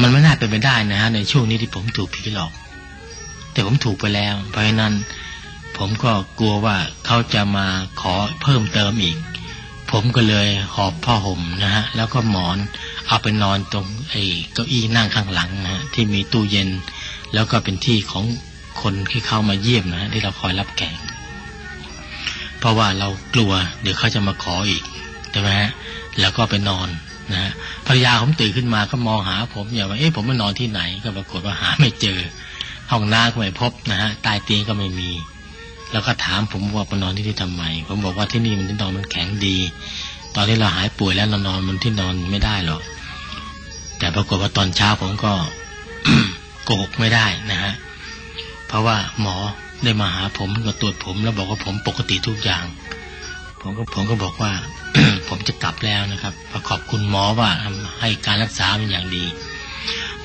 มันไม่น่าเป็นไปได้นะฮะในช่วงนี้ที่ผมถูกผีหลอก แต่ผมถูกไปแล้ว เพราะฉะนั้น ผมก็กลัวว่าเขาจะมาขอเพิ่มเติมอีก ผมก็เลยหอบผ้าห่มนะฮะ แล้วก็หมอนเอาไปนอนตรงไอ้เก้าอี้นั่งข้างหลังนะฮะที่มีตู้เย็น แล้วก็เป็นที่ของคนที่เข้ามาเยี่ยมนะฮะที่เราคอยรับแขกเพราะว่าเรากลัวเดี๋ยวเขาจะมาขออีกใช่ไหมฮะแล้วก็ไปนอนนะฮะภรรยาผมตื่นขึ้นมาก็มองหา ผมอย่าว่าเอ๊ะผมมานอนที่ไหนก็ปรากฏว่าหาไม่เจอ ห้องน้ำก็ไม่พบนะฮะใต้เตียงก็ไม่มี แล้วก็ถามผมว่ามานอนที่นี่ทำไม ผมบอกว่าที่นี่มันที่นอนมันแข็งดี ตอนนี้เราหายป่วยแล้วเรานอนมันที่นอนไม่ได้หรอก แต่ปรากฏว่าตอนเช้าผมก็โกหกไม่ได้นะฮะ เพราะว่าหมอได้มาหาผมก็ตรวจผม แล้วบอกว่าผมปกติทุกอย่าง ผมก็ผมก็บอกว่า ผมจะกลับแล้วนะครับขอบคุณหมอว่าให้การรักษาเป็นอย่างดี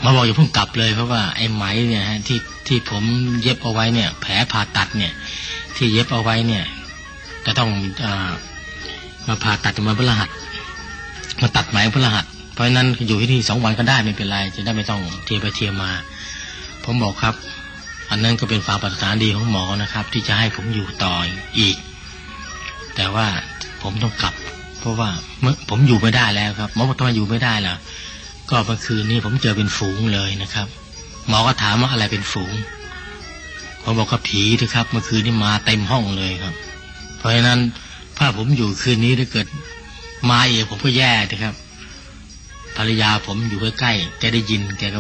มาบอกอย่าเพิ่งกลับเลยเพราะว่าไอ้ไหมเนี่ยฮะที่ที่ผมเย็บเอาไว้เนี่ย แผลผ่าตัดเนี่ย ที่เย็บเอาไว้เนี่ย จะต้องอมาผ่าตัดมาพฤหัสมาตัดไหมพฤหัสเพราะฉะนั้นอยู่ที่นี่สองวันก็ได้ไม่เป็นไรจะได้ไม่ต้องเทียไปเทียมา ผมบอกครับ อันนั้นก็เป็นควาปรารถนาดีของหมอนะครับ ที่จะให้ผมอยู่ต่ออีก แต่ว่าผมต้องกลับ เพราะว่าเมื่อผมอยู่ไม่ได้แล้วครับหมอบอกทำไมอยู่ไม่ได้ล่ะ ก็เมื่อคืนนี้ผมเจอเป็นฝูงเลยนะครับ หมอก็ถามว่าอะไรเป็นฝูงผมบอกว่าผีนะครับ เมื่อคืนนี้มาเต็มห้องเลยครับ เพราะฉะนั้นถ้าผมอยู่คืนนี้ถ้าเกิดมาอีกผมก็แย่นะครับ ภรรยาผมอยู่ใกล้ๆแกได้ยิน แกก็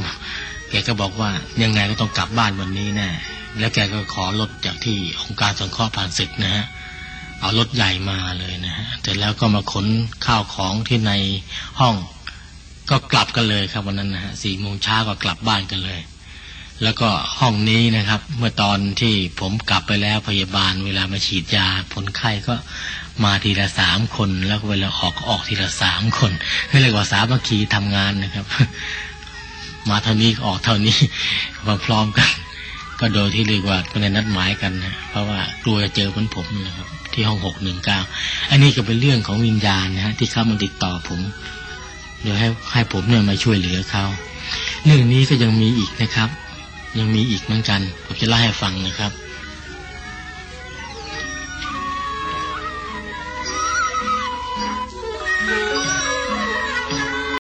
แกก็บอกว่ายังไงก็ต้องกลับบ้านวันนี้แน่แล้วแกก็ขอรถจากที่องค์การสงเคราะห์ผ่านศึกนะฮะเอารถใหญ่มาเลยนะฮะเสร็จแล้วก็มาขนข้าวของที่ในห้อง ก็กลับกันเลยครับวันนั้นนะฮะสี่โมงเช้าก็กลับบ้านกันเลย แล้วก็ห้องนี้นะครับ เมื่อตอนที่ผมกลับไปแล้วพยาบาลเวลามาฉีดยาผลไข้ก็มาทีละสามคน แล้วเวลาออกก็ออกทีละสามคนนี่เรียกว่าสามัคคีทำงานนะครับ มาเท่านี้ออกเท่านี้มาพร้อมกัน ก็โดยที่เรียกว่าไม่ได้นัดหมายกันนะเพราะว่ากลัวจะเจอเหมือนผมนะครับ ที่ห้องหกหนึ่งเก้าอันนี้ก็เป็นเรื่องของวิญญาณนะฮะที่เข้ามาติดต่อผม เดี๋ยวให้ให้ผมเนี่ยมาช่วยเหลือเขาเรื่องนี้ก็ยังมีอีกนะครับ ยังมีอีกเหมือนกัน ผมจะเล่าให้ฟังนะครับ